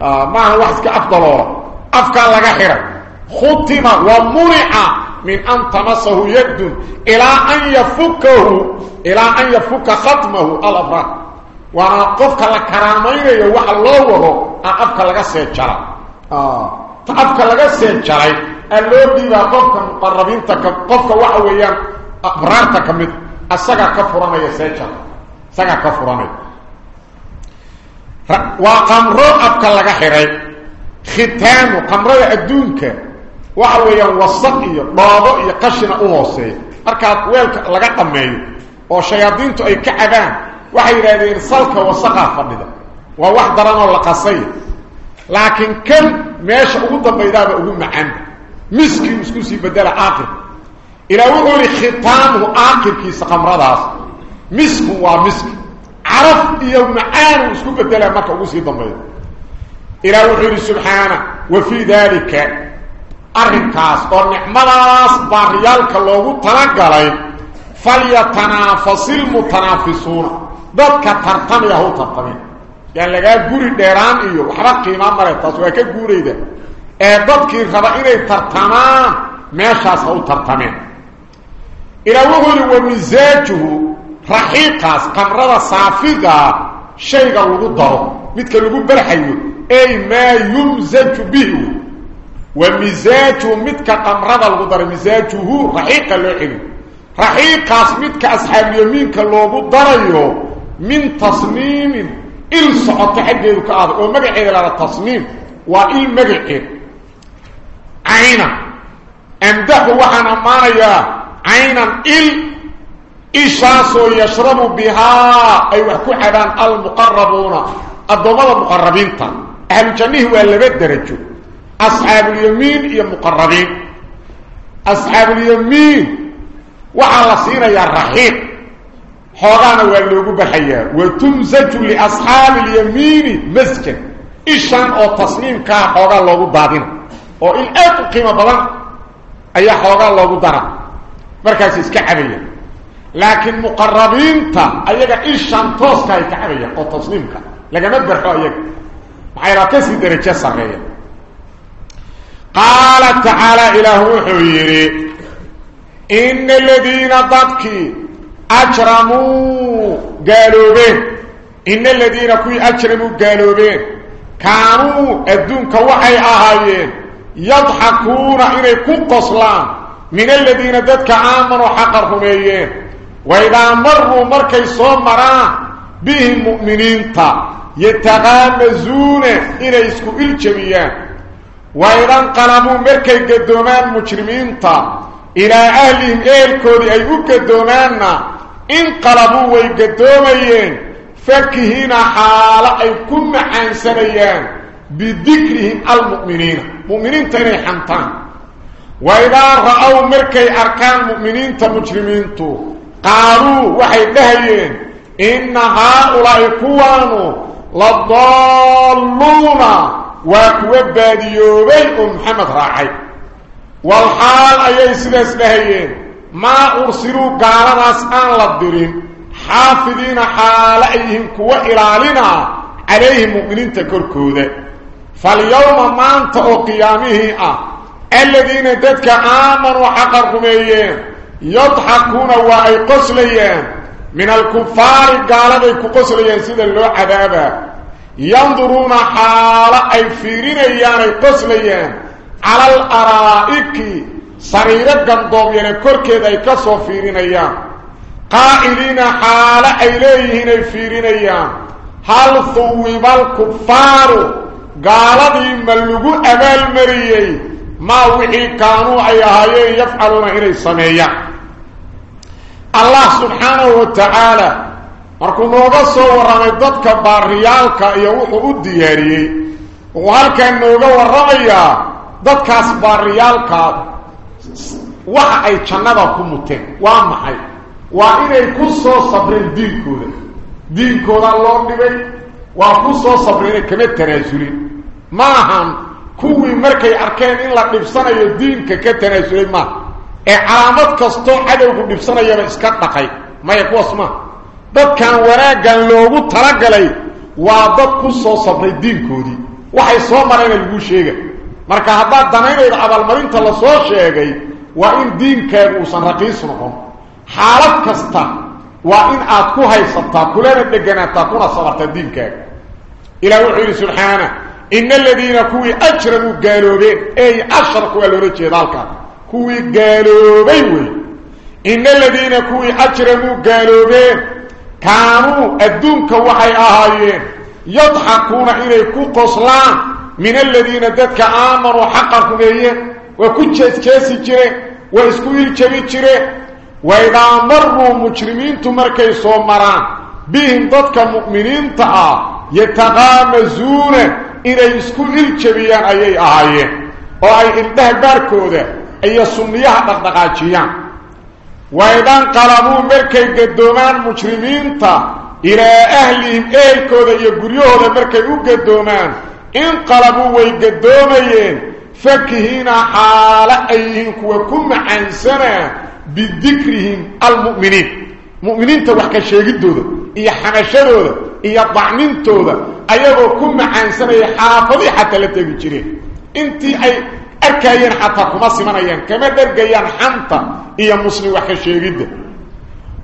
آه ما افضل افك لغا خير ختم ومرع من أن تمسه يد إلى أن يفكه إلى أن يفك ختمه ألفا وأقفك لكرامين يوع الله وهو أقفك لك سيجرى. آه. أقفك لك سيجرى. اللوبي يا قفك مقربين تك قفك وحويا أبرارتك من أساق كفران يا سيجرى. أساق كفران وقمرو أبك لك حيري ختام وقمرو أدونك. Waa waxa weeyaan wasaq iyo dhoobo iyo qashina u hooseeya markaad weelka laga dhammeeyo oo shayaadiintu ay ka cabaan waxay yidhahdeen salka wasaqaa fadhida وواحد درانو لقصي لكن كم ماشي ugu dambaydaaba ugu macaan miski isku sii bedela aakhir ila wuxuu li khitaamu aakhirkiisa qamradaas misku waa miski caraf iyo macaan isku bedela marka ugu sii dambayda ila wuxuu li subhana wa fi dhalika arrinkaas oo nicmadaas baariyaalka loogu talagalay falyatanafasil mutanafisuuna dadka tartamaya hu tartamay yaan lagaa guri dheeraan iyo waxba qiima male taas waa ka guurayda ee dadkii raba inay tartamaan meeshaas ha u tartameen ilaa wuxuu yihi wa misaajuhu raxiiqaas qamrada saafiga shayga lagu daro midka lagu barxayo ay maa yumsaju bihi ومزاجه متك قمرض القدر مزاجه رحيق اللحن رحيق اسمتك أصحاب يمينك اللو قدريه من تصميم إلسع تحديدك هذا ومجعي على التصميم وإن مجعي عينا. أمدح وحنا مايا. عينا إل إشاس يشرب بها. أيوة، أي وحكو حبان المقربون. الضوء المقربين أهل جميع هو اللي بيت laba derajo asxaabulyamiin iyo muqarabiin asxaabulyamiin waxaa la siinayaa raxiiq حوغانا واللوغو بحيا. وتمزج لأصحاب اليمين مسكن. إشان أو تصميم كا حوغا لوغو دادين أو الآن قيمة بلان أي حوغا لوغو دارا مركز إسكعبية لكن مقربين تا أيها إشان توس كا إسكعبية أو تصميم كا. مدبر حو أيها محيرا كسي درجة صغيرة. قال تعالى إله حويري إن الذين ضدكي أجرموا قالوا بين إن الذين كوي أجرموا قالوا بين كانوا الدون كوحي أهايين يضحكون إلي كقصلان من الذين ذاتك آمنوا حقرهم إيين وإذا مروا مركي صمران بهم مؤمنين يتغامزون إلي اسكو إلجميان. وإذا انقلبوا مركي قدومان مجرمين تا إلى أهلهم إيلكودي أي أكدومانا انقلبوا ويقدوميين فكهين حالة أي كم عن سنيان بذكرهم المؤمنين. مؤمنين تاني حمتان. وإذا رأوا مركي أركان مؤمنين تمجرمين تو قالوا وحي دهيين. إن هؤلاء كوانوا لضالون. وكوباديوبي محمد راعي. والحال أي سلاس لهيين ما أرسلوا قالناس أن لدرين حافظين حال أيهم كوا إلالنا عليهم مؤمنين تكركوده. فاليوم ما انتقوا قيامه. أه الذين ددك آمنوا حقرهم أيين يضحكون وأي قسليين من الكفار قالوا أي قسليين سيدا اللو عذابا ينظرون حال أي فيرين أيان أي قسليين على الأرائك سريرة قندوم يعني كوركيد أي كسو فيرين أيام قائلين حال إليهن فيرين أيام هل ثوب الكفار قالوا ملقوا أمال مريي. ما وحي كانوا أي هايين يفعلون إلي سمية. الله سبحانه وتعالى markuu nooga soo warramay dadka baariyaalka iyo wuxuu u diyaariyey wuxuu halkan nooga warramayaa dadkaas baariyaalkaa waxa ay jannada ku muteen waa maxay waa inay ku soo sabreen diinkooda diinkooda loo dhibay waa ku soo sabreen kama tanaasulin ma ahan markay arkeen in la dhibsanayo diinka ka tanaasulay maaha ee calaamad kastoo cadowgu dhibsanayaba iska dhaqay maya kuwaas maaha dadkan wanaaggan loogu talagalay waa dad ku soo sabray diinkoodii waxay soo marayna lagu sheega marka haddaad danaynaydo abaalmarinta la soo sheegay waa in diinkaagu uusan raqiis noqon xaalad kasta waa in aad ku haysataa kulana deganaataa kuna sabartaa diinkaaga ilah wuxuu yidhi subxaana ina aladiina kuwii ajramuu gaaloobeen ey ashraku waa loola jeeda halkaa kuwii gaaloobay wey ina aladiina kuwii ajramuu كانوا الدنك وحي آهايين. يضحكون إلي كوكوسلام من الذين ذاتك آمروا حقك بيهين وكتشت كيسي جري وإسكويل كبير جري وإذا مروا مجرمين تمركي صومران بهم ذاتك مؤمنين تعا يتغامزون إلي إسكويل كبير أي آهايين. وإذا بركوا ذا أي صنيها تقدقاتيين وإذا قلبوا مركي قدومان مجرمين تا إلى أهلهم إيكو دا يقريوه دا مركي قدومان. إن قلبوا وي قدومين فكهين حال أيهم كوكم عن سنة بذكرهم المؤمنين. مؤمنين تا وحكا شاكدو دا إيا حنشدو دا إيا طعنين تو دا كم عن سنة حافظي حتى لتكو جرين إنتي أي أركاين حتى خمس منيان كما درقيان حنطا إيا مسلم وحشي جدا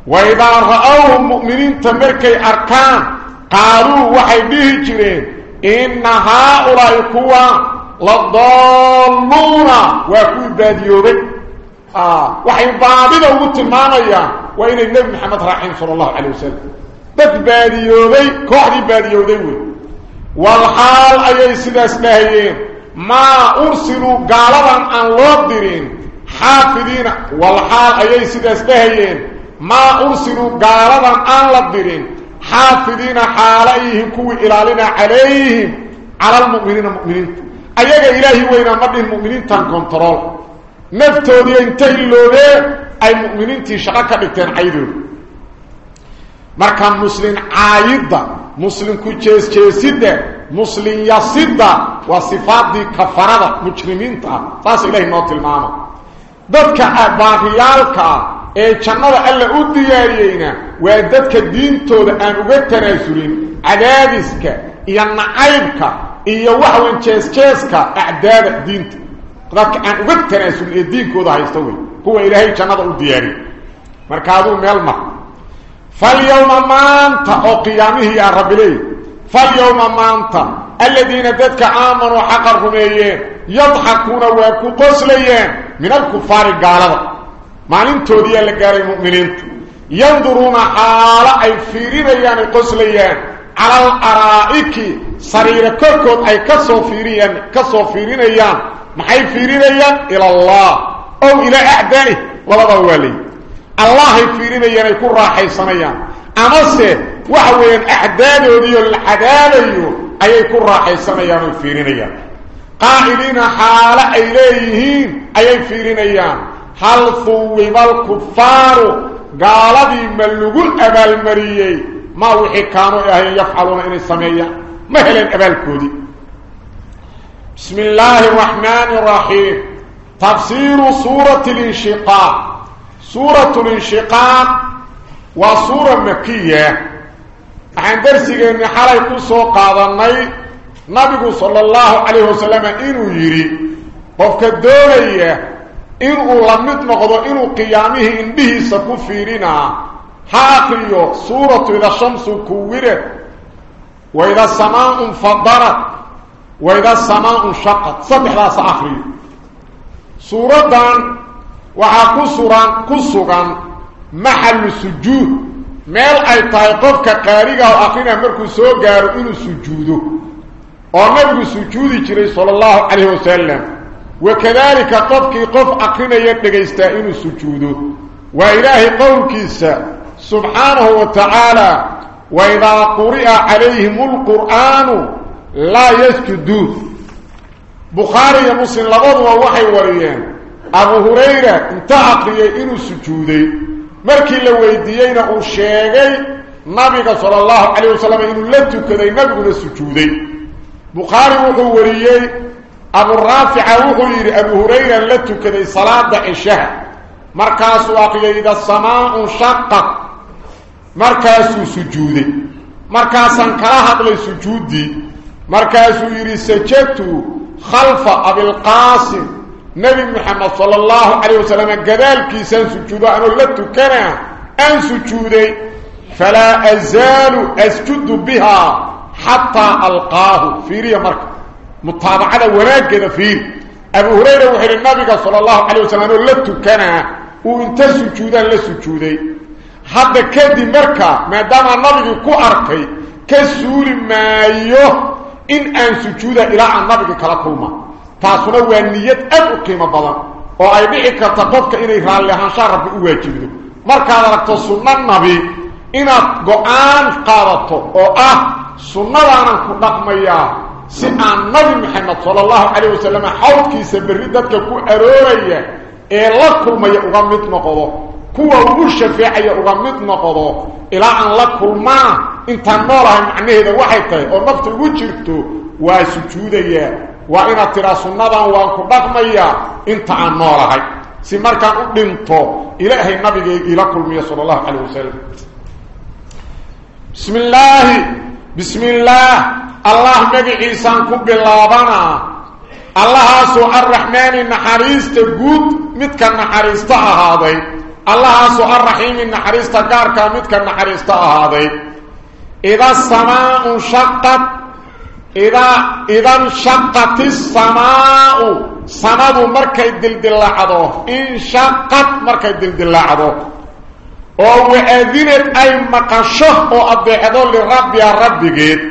وإذا رأوهم مؤمنين أي أركان قالوا وحي به جرين إن هؤلاء كوا لضالون وكوا باديوبين آه، وحي بابدا وطمانيا وإن النبي محمد رحيم صلى الله عليه وسلم. بد باديوبين كوحدي باديوبين والحال أي سيدة سنهيين maa ursiluu gaaladan aan loo dirin xaafidiina walxaal ayay sidaas dhahayeen. Maa ursiluu gaaladan aan la dirin xaafidiina xaalo ay yihiin kuwii ilaalina calayhim cala almu'miniina mu'miniinta ayaga ilaahi weynaa ma dhihin mu'miniintan kontarool naftoodii intay loobeen ay mu'miniintii shaqo ka dhigteen caydooda. Marka muslin caayidda muslimku jeesjeesidda muslin مسلم يصد وصفات دي كفرده مجرمين تا فاس إليه نوت المعنى ذاتك أباريالك اي جنب ألا أدياريين وذاتك دين تود أن أبتنا يسرين عدادسك إيان عيبك إيان وحوان جيس جيسك أعداد دين ذاتك أن أبتنا يسرين الدين كودا يستوي هو إلهي جنب أدياري مركاضو ملمة فاليوم ما أنت أو قيامه يا رب ليه فاليوم ما أنت الذين ذاتك آمنوا حقرهم إيه يضحكون ويكو قسل من الكفار القالب ما انتو دي اللي قال المؤمنين يندرون حالا أي فيرين إيه قسل على الأرائك صرير كوكوت أي كسو فيرين. كسو ما إيه فيرين إيه إلى الله. أو إلى أعدائه. ولا دولي الله فيرين إيه يكون راحي صنيا أمسه وحوين أحدان يوديو الحدان يو. أي يكون راحي سميان الفيرينيا قائلين حال إليهين. أي الفيرينية هل ثوب الكفار قال ذي ملوغ أبا المريي ما وحي كانوا يفعلون إن السميع مهلا أبا الكودي بسم الله الرحمن الرحيم. تفسير سورة الانشقاق. سورة الانشقاق وصورة مكية. عن درسك أني حرائق السوق أظني نبي صلى الله عليه وسلم إنه يري وفك الدولية إنه لم يتمقض إنه قيامه إن به سكفيرنا حاقية سورة إذا الشمس كورت وإذا السماء انفضرت وإذا السماء انشقت صدح لأس آخرية سورة وحاق السوران كسوغان محل سجود meel ay tahay qofka qaarigaho akrina markuu soo gaaro inuu sujuudo oo nabigu sujuudi jiray sala allahu calayhi wasalam wakadalika qofkii qof akrinaya dhegaystaa inuu sujuudo waa ilaahay qowlkiisa subxaanahu wa tacaala waidaa quri'a calayhim alqur'aanu laa yasjuduun bukhaari iyo muslim labaduba waxay wariyeen abu hurayra inta akriyay inuu sujuuday markii la weydiiyeyna uu sheegay nabiga sala allahu calayh wasalam inuu la tukaday nabiguna sujuuday bukhaari wuxuu wariyey aburaafica wuxuu yidhi abu hurayran la tukaday salaada cishaha markaasuu akriyay ida samaau shaqaq markaasuu sujuuday markaasaan kala hadlay sujuuddii markaasuu yidhi sajadtu khalfa abilqaasim نبي محمد صلى الله عليه وسلم قدال كيسان سجود أنه لتكنا أن سجود فلا أزال أسجد بها حتى ألقاه في ريا مركب. مطابعة وناجد فيه أبو هريرة وحير النبي صلى الله عليه وسلم أنه لتكنا وإنت سجودا لسجود حتى كذي مركب ما دام النبي كو أركي كسور ما يوه إن أن سجود إلى النبي كلا كومه taasuna waa niyad aad u qiimo badan oo ay dhici karta qofka inay raalli ahaanshaa rabbi u waajibdo markaad aragto sunno nabi inaad go-aan qaadato oo ah sunnadaanan ku dhaqmayaa si aan nabi maxamed sala allahu calayh wasalam xawdkiisa berri dadka ku arooraya ee la kulmaya uga mid noqdo kuwa ugu shafeecaya uga mid noqdo ilaa aan la kulmaa intaan noolahay macnaheeda waxay tahay oo nafta ugu jirto waa sujuudayaa وإن ترى سنبا وأنك بغميا انت عن نورها سمارك أدنته إلهي النبي إلى كل مية صلى الله عليه وسلم بسم الله بسم الله الله نبي إيسان كب اللابنا الله سوء الرحمن النحريس تبقود متك النحريس تهاضي الله سوء الرحيم النحريس تكارك متك النحريس تهاضي إذا السماء شقت إذا إذا انشقت السماء سماء مركي دلدل لعضو انشقت مركي دلدل لعضو وعذينت أي مقشوه وعبدعضو لربي يا ربي جيد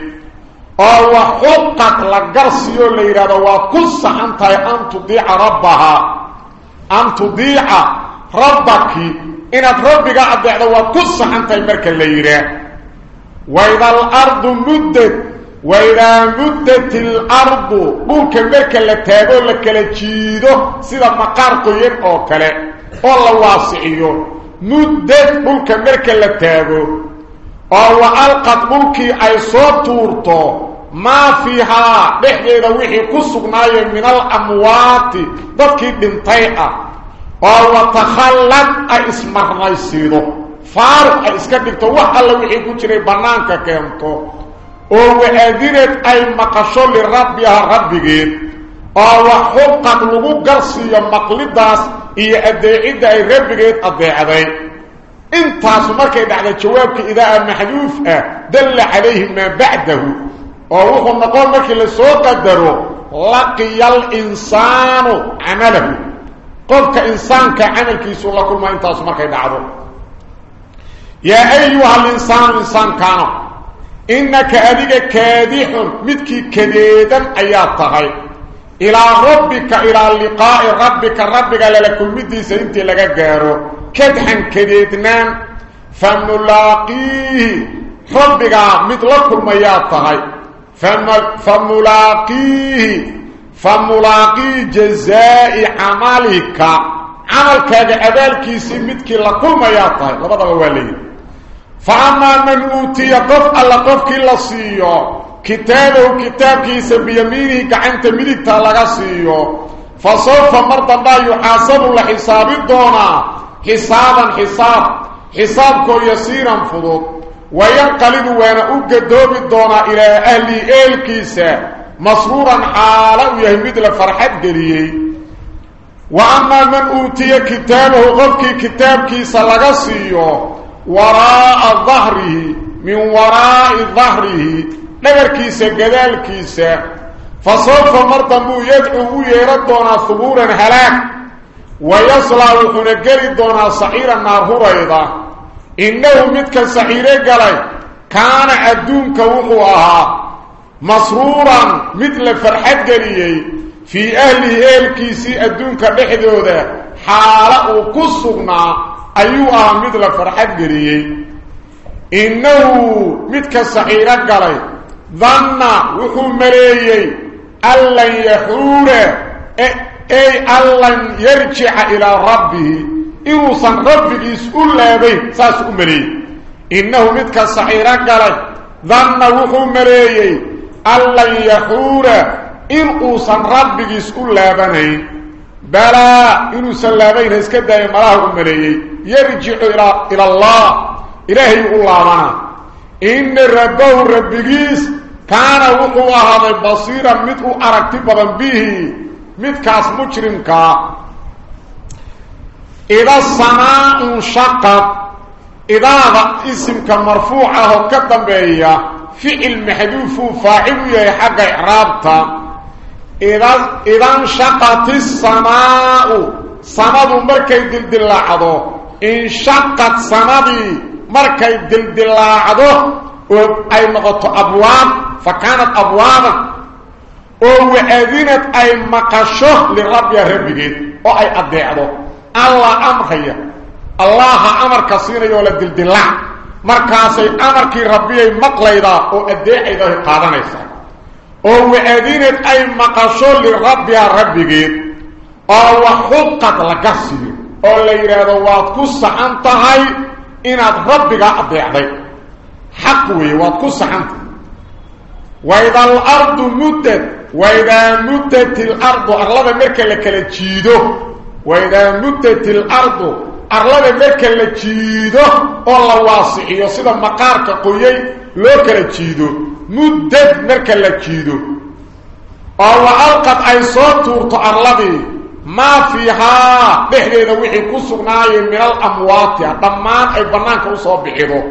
وخطت لقرسيو ليرادو. وكس أنت أن تضيع ربها. أن تضيع ربك. إن ربك عبدعضو وكس أنت مركي ليرادو وإذا الأرض مدت la yidhaah waida alardu muddad waidaa muddat ilardu dhulka marka la taagoo la kala jiido sida maqaar qoyan oo kale oo la waasiciyo muddad dhulka marka la taago oo wa alqad dhulkii ay soo tuurto maa fiihaa dhexdeeda wixii ku sugnaayeen min alamwaati dadkii dhintay ah oo watakhallad ay maqasho lirabbiha rabbigeed oo wax xuqad lagu garsiiyo maqlidaas iyo adeecidda ay rabbigeed adeecday intaasu markay dhacda jawaabka idaa maxduuf ah dalla calayhi maa bacdahu oo wuxuu noqon markii la soo qadaro laqiya alinsaanu camalahu qofka insaanka camalkiisu la kulma intaasu markay dhacdo yaa ayuha alinsaanu insaankaano إنك أذيك كاديح مدك كديدا أياتها إلى ربك إلى لقاء ربك ربك لكل مدي سنتي لك قارو. كدحا كديدنا فملاقيه. ربك مدلكم أياتها فملاقيه. فملاقي جزاء عملك. عملك أذيك سنتي لكل مياتها لبدا أوليه فأما من اوتي قف الله قف كل سيو. كتابه كيس بيمينه كعنت ملكتا لغا سيو. فصوف مرتبا يحاسب الله حساب الدونا. حسابا حساب. حساب كو يسيرا فضوط. وينقلب وين اوجدوب الدونا إلى أهل إيل كيسا. مسرورا حالا ويهمد لفرحات قليه وعما من أوتي كتابه قف كتابك سلغا سيو. وراء ظهره من وراء ظهره نغر كيسة قدال كيسة فصوف مرتبو يدعو يردونا ثبورا هلاك. ويصلا وكنا قردونا صحيرا نار هو أيضا إنه متك صحيري قلي. كان أدوم كوقوها مصرورا مثل فرحات قليي. في أهل إلكيسي أدوم كبحدوده. حالا وقصونا آه، ايو احمد لفرحات قرية. إنه متك سعيرا قلي ظن وحو مريي اللن يحور إي اللن يرجع إلى ربه. انو سن ربك يسؤل لابي ساس امري إنه متك سعيرا قلي ظن وحو مريي اللن يحور انو سن ربك يسؤل لابنين بلا إنو سلاغين اسكدا يمراه أمنيي يرجع إلى, إلى الله. إلهي يقول الله عنا إن ربه ربكيس كان وقوة هذا بصيرا مثل أركتبا به. مثل مجرم كا. إذا السماء انشقت إذا اسمك مرفوعه كدن بأيه فعل محدوف فاعل يحق إعرابته إذا انشقت السماء. سمد مركي دل دل عدو انشقت سمد مركي دل دل عدو أي نغط أبواب. فكانت أبوابا وعذينت أي مقشو لرب يا ربي وأي أدعي عدو الله أمري الله أمر كسير يولا دل دل مركاسي أمر كي ربي مقليدا. وأدعي ذهي قادنا يسعي أو وعدين اي مقاصو للرب يا ربك أو وحقك لقسم أو ليره وادك صحنت هي ان ربك ابيعدي حق وادك صحنت واذا الأرض مدت واذا مدت الأرض اغلب ملك لك لجيده واذا مدت الأرض اغلب ملك لجيده أو لواسيه سيده مقارك قوي لو كلجيده مدد مركا لكيدو أو ألقت أي صوت الذي ما فيها بحري نوحي كسرناي من الأموات. دمان أي بنانك وصوب بحيرو.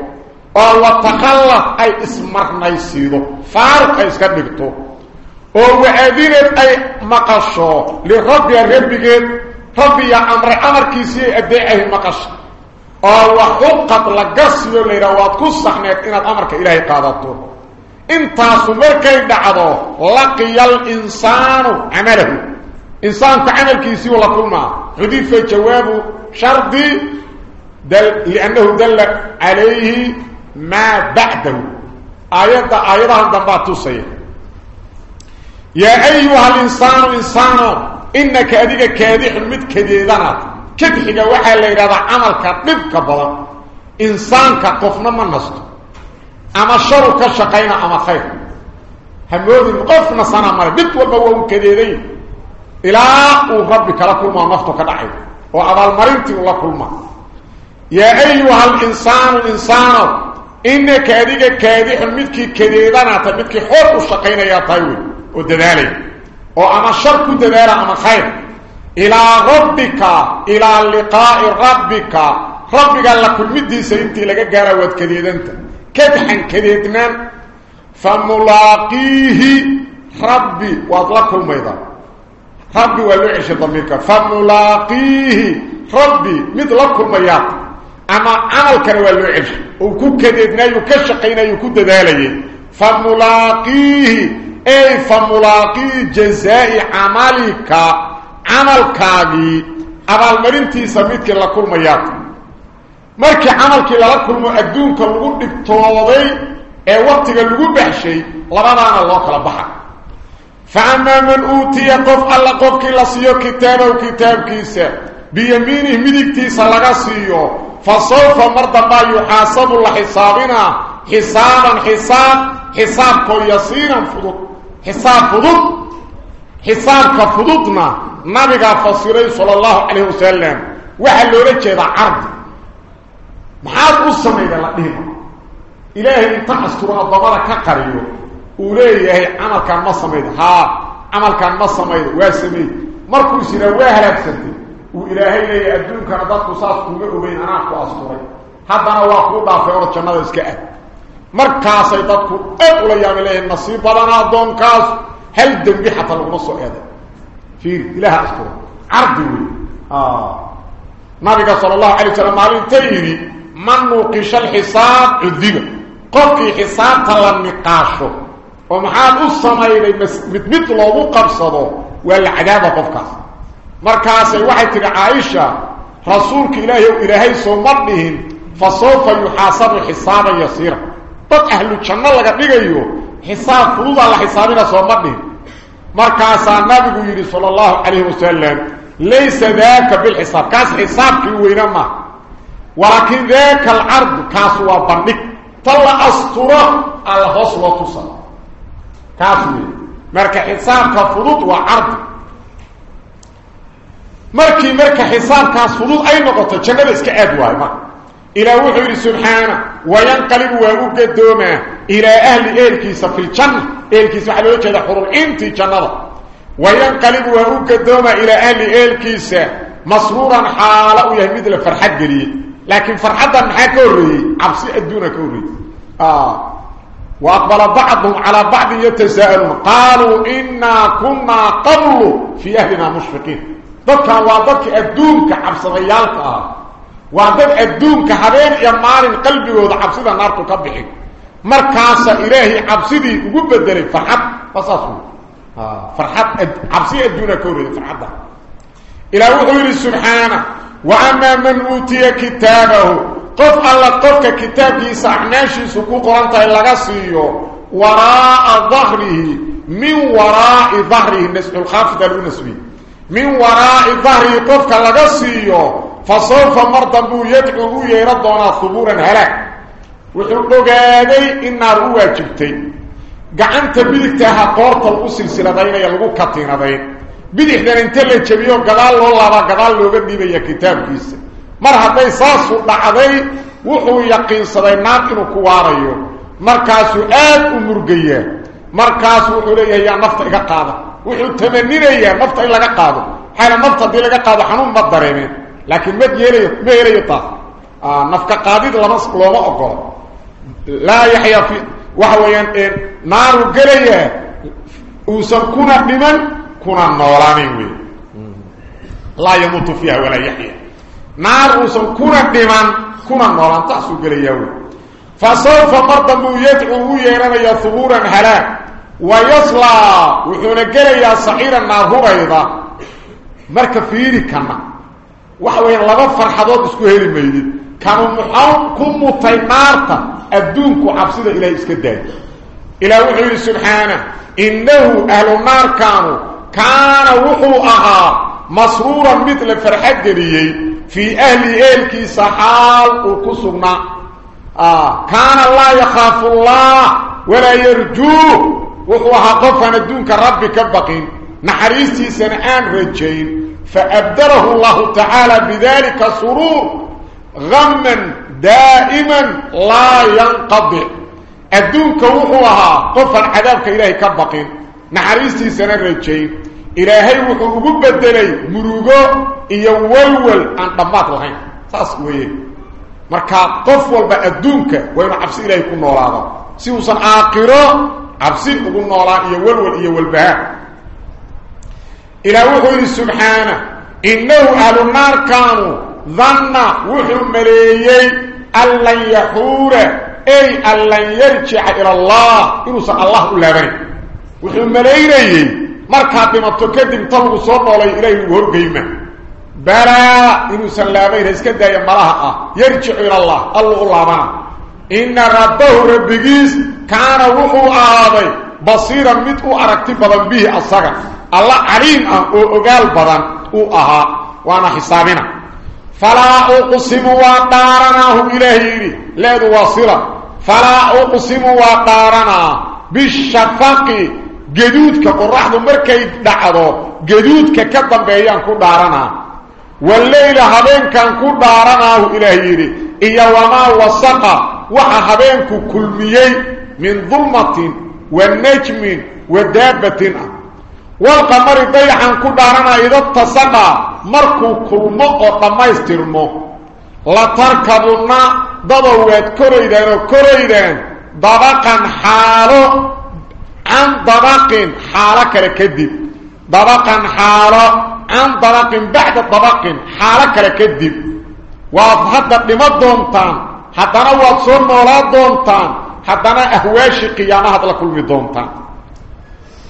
أو تخلى أي اسمرنا يسيدو فارق أي اسكبكتو أو أذيرت أي مقشو. لربي ربكين ربي يا أمر أمر كيسي أبي أي مقش. أو وحقق لقصي ليروات كسخنات إنات أمرك إلهي قادتو. انتاس مركي دعضو لقي الإنسان عمله إنسان تعمل كيسي ولا كل ما غديد في جواب شرطي دل لأنه دل عليه ما بعده آيات آيات هم دنباتو سيئ يا أيها الإنسان إنسان إنك أديك كاديح المد كديدنا كدحك وحا اللي رضا عمل كطبك بلا إنسان كطفنا من نصده أما شر كشقينا أما خير همود القفنا صنع مر بيت وبوون كديري إلى ربك لكل ما مفتك دعي. وعبال مريت لكل ما. يا أيها الإنسان الإنسان إنك أديك كاديح مدك كديدنا تبدك حر وشقينا يا طيب ودلالي وأما شر كدبار أما خير إلى ربك إلى لقاء ربك. ربك لكل مديس انت لغا غارا واد كديدنت كدحن كريتنا فملاقيه ربي واطلق الميضة ربي والعش ضميك فملاقيه ربي مطلق الميضة أما عملك والعش وكدتنا يكشقين يكد ذلك فملاقيه أي فملاقي جزاء عملك عملك أبا المرين تيسا لكل مياتك markii camalkii lala kulmo adduunka lagu dhibtooday ee waqtiga lagu baxshay labadaana loo kala baxa fa amaa man uutiya qof alla qofkii la siiyo kitaabahu kitaabkiisa biyamiinihi midigtiisa laga siiyo fa sawfa mar dambaa yuxaasabu la xisaabinaa xisaaban xisaab xisaabkoo yasiiran fudud xisaab fudud xisaabka fududna nabigaa fasiray sala allahu calayhi wasalam waxaa loola jeedaa cardi maxaad u samayda la dhihima ilaahay inta asturo addamada ka qariyo uu leeyahay camalkaan ma samayda haa camalkaan ma samayda waa sameey markuu yihaa waa halaagsantay uu ilaahay leeyahay adduunkana dadku saas kuuga ogeyn anaa ku asturay haddana waa kuu dhaafay or jannada iska ah markaasay dadku aad ula yaabay leeyahay nasiib badana addoonkaas hal dembi xataa laguma soo eeday fiiri ilaaha asturo cardi wey nabiga sala allahu alay wasalam maalintay yidhi من نوقش الحساب الذيب قف في حساب تلنقاشه ومحال أصمي بمثل أبو قبصده والعجابة قفكاس. مركاس الوحيد العائشة رسولك إله وإلهي سومرنهن فسوف يحاسب حسابا يصير طب أهل الشنال لك أبنك أيو حساب فروض على حسابنا سومرنهن. مركاس النبي يقول صلى الله عليه وسلم ليس ذاك بالحساب. كاس حسابك هو إنما ولكن ذاك العرض كاسوا بندق طلع استرى الهصوة تصل كاسوه مركا حساب كفرود وعرض. مركي مركا حساب كفرود أي نقطة جنب اسك أدواي ما؟ إلى وحير سبحانه وينقلب ويبقى الدومة إلى أهل إيل كيسا في الجنة. إيل كيسا حلوة كيسا حرور إنتي جنة وينقلب ويبقى الدومة إلى أهل إيل كيسا مصرورا حالا ويهمد لفرحة قريب لكن فرحة محا كوري عبسي أدونا كوري. آه. وأقبل بعضهم على بعض يتساءلون قالوا إنا كنا قبل في أهلنا مشفقين. ضدك وضدك أدونك عبس غيالك آه وعدد أدونك حبين يا مالين قلبي وضع عبسيدا نارتو كبحي مركاس إلهي عبسيدي وقبدري فرحب بصاصو آه. فرحب أد... عبسي أدونا كوري فرحب إلى وحير سبحانه. وعما من أوتي كتابه. قف على قفك كتابه سعناش سكوك وأنت اللغسيه وراء ظهره. من وراء ظهره. الخاف ده لنسبي من وراء ظهره. قفك اللغسيه فصوف مرضا بويتك وهو يردنا ثبورا هلاك. وحلقه قادي إن روى جبتين قعنت بلك تها قورت الأسلسلة بين يلغو كتين بين bidixdan inta la jabiyo gadaal loo laabaa gadaal looga dhiibaya kitaabkiisa mar hadday saasu dhacday wuxuu yaqiinsaday naar inuu ku waarayo markaasuu aad u murgayaa markaasu wuxuu leeyahay yaa nafta iga qaada wuxuu tamaninayaa nafta in laga qaado xayla nafta haddii laga qaado xanuun ma dareemeen laakiin ma yeelayo ma helayo taas nafka qaadid lama looma ogolo laa yaxyaa fi waxa weeyaan naaru gelayaa uusan kuna dhiman كنا نولاني وي. لا يموت فيها ولا يحيى نار وسن كنا ديمان كنا نولان تأسو غلي يوي فسوف مرض مويت وهو يرمى يا ثغورا هلا ويصلى وحنا غلي يا صحيرا نار بيضا مرك فيري كما واخ وين لبا فرحدود اسكو هلي ميدين كانوا محاوم كم فيمارتا أدونك عبسيدة إليه إسكدان إلى وحيه سبحانه. إنه أهل النار كانوا. كان وحو أها مسرورا مثل فرحات قريه في أهلي إلكي سحال وكسرنا. آه، كان الله يخاف الله ولا يرجوه وحو أها قفنا دونك ربي كبقين. نحريسي سنعان رجين. فأبدره الله تعالى بذلك سرور. غما دائما لا ينقضي أدونك وحوها أها عذابك إلهي كبقين. نحريستي سنة رجي إلى هاي وحقوق بدلي مروغو إيا ويول عن طبات الحين ساسوية مركا قفول بأدونك وينا عبسي إلا يكون نورا هذا سيوصا آقرا عبسي يكون نورا إيا ويول إيا ويول بها إلى وحقوق سبحانه إنه أهل النار كانوا ظن وحقوق مليي ألا يحور أي ألا يرجع إلى الله إنه الله أولا بريد wuxuu malaynayey markaad dhimato kadib ta lagu soo noolay ilaahay lagu horgeyma balaa inuusan laabayna iska daaya malaha ah yarjicu ila allah allu u laabana inna rabbahu rabbigiis kaana wuxuu ahaaday basiiran mid u aragti badan bihi asaga alla caliim ah oo ogaal badan uu ahaa waana xisaabina falaa uqsimu waa dhaaranaahu ilaahay yidhi leedu waa sila falaa uqsimu waa dhaaranaa bishafaqi gaduudka qoraxdu markay dhacdo gaduudka ka dambeeyaan ku dhaaranaa waleyla habeenkan ku dhaaranaahu ilaah yidhi iyo wamaa wasaqa waxa habeenku kulmiyey min dulmatin wa najmin wa daabatin ah walqamari dayaxan ku dhaaranaa idatasaqa markuu kulmo oo dhammaystirmo la tarkabunna dadow waad koraydaan oo koraydaan dabaqan xaalo ان طبق حركه ركدي طبقا حاله ان طبق بعد طبق حركه ركدي وافحت بمضم طان حتى روى صور دون دونطان حتى أنا اهواش قيامها هذا كل دونطان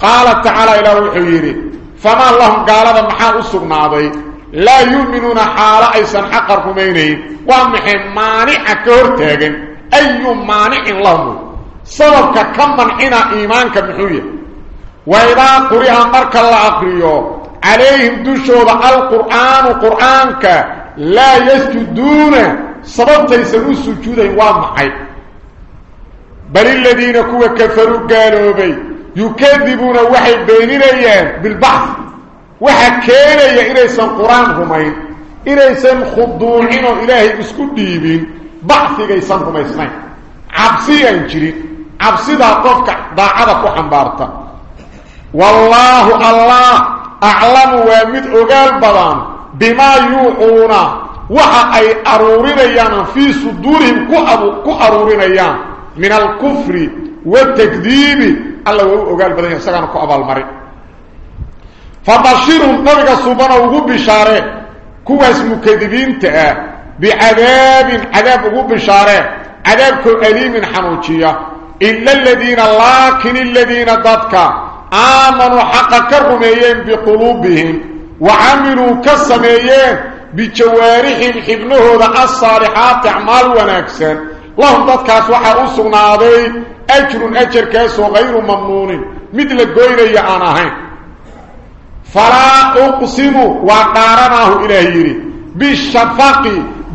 قال تعالى إلى الحويري فما اللهم قال هذا محا اسقنا به لا يؤمنون حال ايسا حقر كمينه ومحن مانع كورتاك أي مانع لهم؟ سببك كم من هنا إيمانك بحوية. وإذا قرئ مرك الله أقريه عليهم دشوا القرآن وقرآنك لا يسجدون. سبب تيسروا السجود ومعي بل الذين كوا كفروا قالوا بي يكذبون وحي بيننا بالبحث. وحي كينا إليسا القرآن همين إليسا خضون إنو إلهي اسكو ديبين. بحثي إليسا همين عبسي أنجرين عبسيدا قفك داعبا كوحن والله الله أعلم ومد أغال بضان بما يوحونا وحا أي أرورين أيانا في صدورهم كأرورين أيانا من الكفر والتكذيب الله يقول أغال بضان يساقنا كأبا المري فبشيرهم نبقى صوبانا وغو بشاره كو اسم كذبين تأه بعذاب عذاب وغو بشاره عذاب كو أليم حنوشيه إلا الذين لكن الذين ضدك آمنوا حقا كرميين بقلوبهم وعملوا كسميين بجوارحهم حبنه ذا الصالحات عمال ونكسا لهم ضدك أسوحا أسونا ذي أجر أجر كاسو غير ممنون. مثل قوين يعانهين فلا أقسم وقارناه إلهيري بالشفاق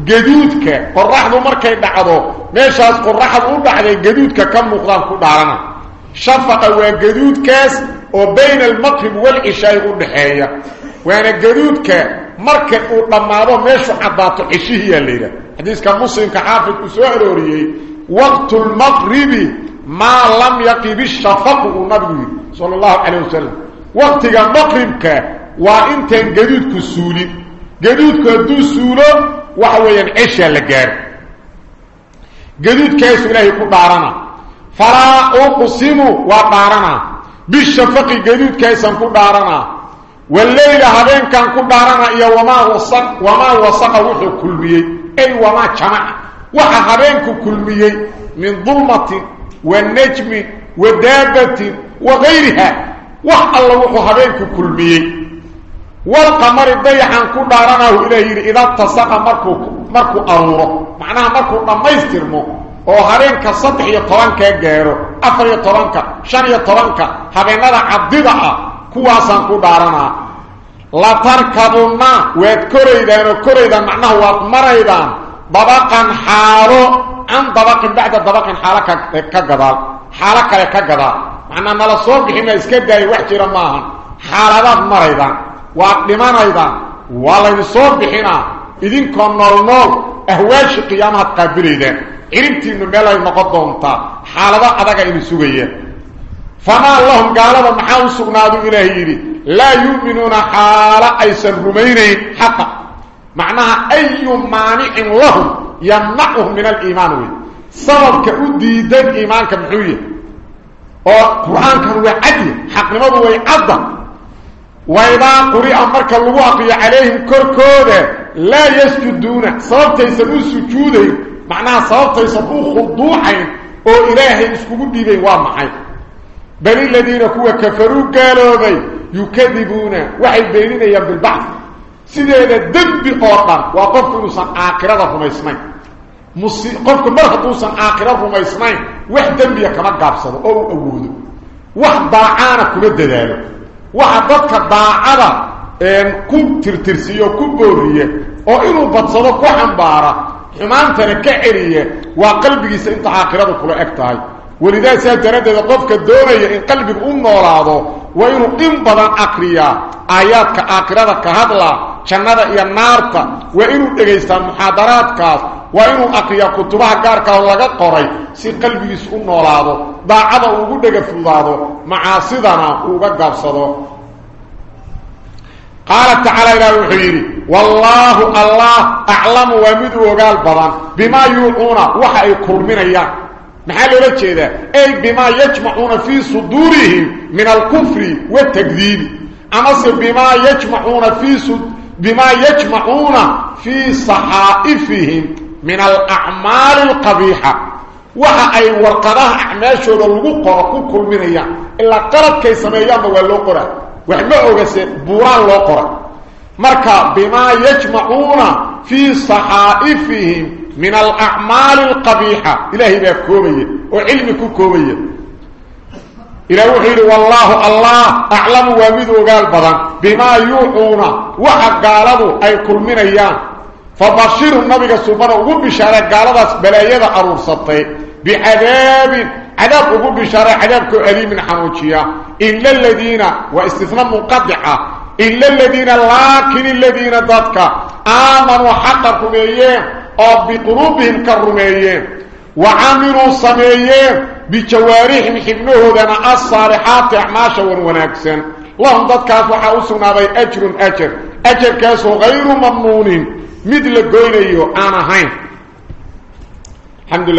جدودك. فالرحض مركي بعضه. Meeshaas qoraxdu u dhacday gaduudka ka muuqdaan ku dhaarana shafaqa waa gaduudkaas oo bayna almaqrib walcishaay u dhaxeeya waana gaduudka marka uu dhammaado meeshu caddaato cishihiyaa la yidhaha xadiiska muslimka xaafidku soo arooriyey waqtu lmaqribi maa lam yaqib ishafaqu uu nabigu yidhi sala allahu calayh wasalam waqtiga maqribka waa intaan gaduudku suulin gaduudku hadduu suulo waxa weeyaan ceshaa la gaaro gaduudkaasu ilaahay ku dhaarana falaa uqsimu waa dhaarana bishafaqi gaduudkaasaan ku dhaarana waleyla habeenkaan ku dhaarana iyo wamaa wasaq wamaa wasaqa wuxuu kulmiyey ay wamaa jamaca waxa habeenku kulmiyey min dulmatin wa najmin wa daabatin wa gayriha wax alla wuxuu habeenku kulmiyey walqamari dayaxaan ku markuu aruuro macnaha markuu dhammaystirmo oo habeenka saddex iyo tobankaa gaaro afar iyo tobanka shan iyo tobanka habeenada cabdida ah kuwaasaan ku dhaaranaa latarkabunna waad koraydaan oo koraydaan macnaha waad maraydaan dabaqan xaalo can dabaqin bacda dabaqin xaalo ka gadaal xaalo kale ka gadaal macnaa nala soo bixina iska daayo wax jira maahan xaaladaad maraydaan waad dhimanaydaan waa laydin soo bixinaa idinkoo nool nool ahwaashi qiyaamahaad qaabilaydaan ciribtiinnu meel ay noqon doontaa xaalado adaga inu sugayaan famaa lahum gaalada maxaa u sugnaadu ilaahay yidhi laa yu'minuuna xaalo aysan rumaynayn xaqa macnaha ayu maanicin lahum yamnacuhum min aliimaan wey sababka u diidan iimaanka muxuu yahay oo qur-aankan waa cadya xaqnimadu way cadda waidaa quri'a marka lagu aqriyo calayhim korkooda لا يسجدون. صابت يسبو سجوده معناها صابت يسجدون خضوحي أو إلهي اسكبوا بي وامحي بل الذين كوا كفروا قالوا بي يكذبون. وحي بيننا يبقى البحث سيدي لدب بقوطا وقفتوا سن آقرادا فما يسمين قفتوا مرهدوا سن آقرادا فما يسمين وحدا بي كما قابصوا أو أولو وحد ضاعانا كل الدلال وحد ضاعانا ku tirtirsiyo ku booriya oo inuu badsado ku xambaara xumaantana ka celiya waa qalbigiisa inta aakhirada kula eg tahay welidaa saa daraaddeeda qofka doonaya in qalbigu u noolaado waa inuu in badan akriyaa aayaadka aakhirada ka hadla jannada iyo naarta waa inuu dhegaystaa muxaadaraadkaas waa inuu akriyaa kutubaha gaarkaa laga qoray si qalbigiisu u noolaado daacada uu ugu dhega fudaado macaasidana uu uga gaabsado قال تعالى إلى وحيري والله الله أعلم ومد وقال بضان بما يوعون وحي كرمنا محل الوجه ذا أي بما يجمعون في صدورهم من الكفر والتكذيب. امصر بما يجمعون في صدورهم بما يجمعون في صحائفهم من الأعمال القبيحة. وها أي ورقراه أعماشه للغقر كل منها إلا قرد كي سميه يامه ولو ogase buuraan loo qora marka bimaa yajmacuuna fii saxaa'ifihim من الأعمال القبيحة إلهي باب كوبية وعلم كوبية إلى وحيد والله الله أعلم ومد وقال بضان بما يوحون وحق قالوا أي كل من أيام فبشر النبي سبحانه وبشارة قالوا بلايا أرور سطي بعذاب عذاب وبشارة عذاب كأليم حنوشيا إلا الذين واستثناء منقطعة إلا الذين لكن الذين ضدك آمنوا حقكم biquluubihim ka rumeeyeen wa camiluu sameeyeen bijawaarixim xibnahoodana alsaalixaati acmaasha wan wanaagsan lahum dadkaas waxaa u sugnaaday ajrun ajar ajarkaasoo hayru mamnuunin mid la goynayo aan ahayn alxamdulilah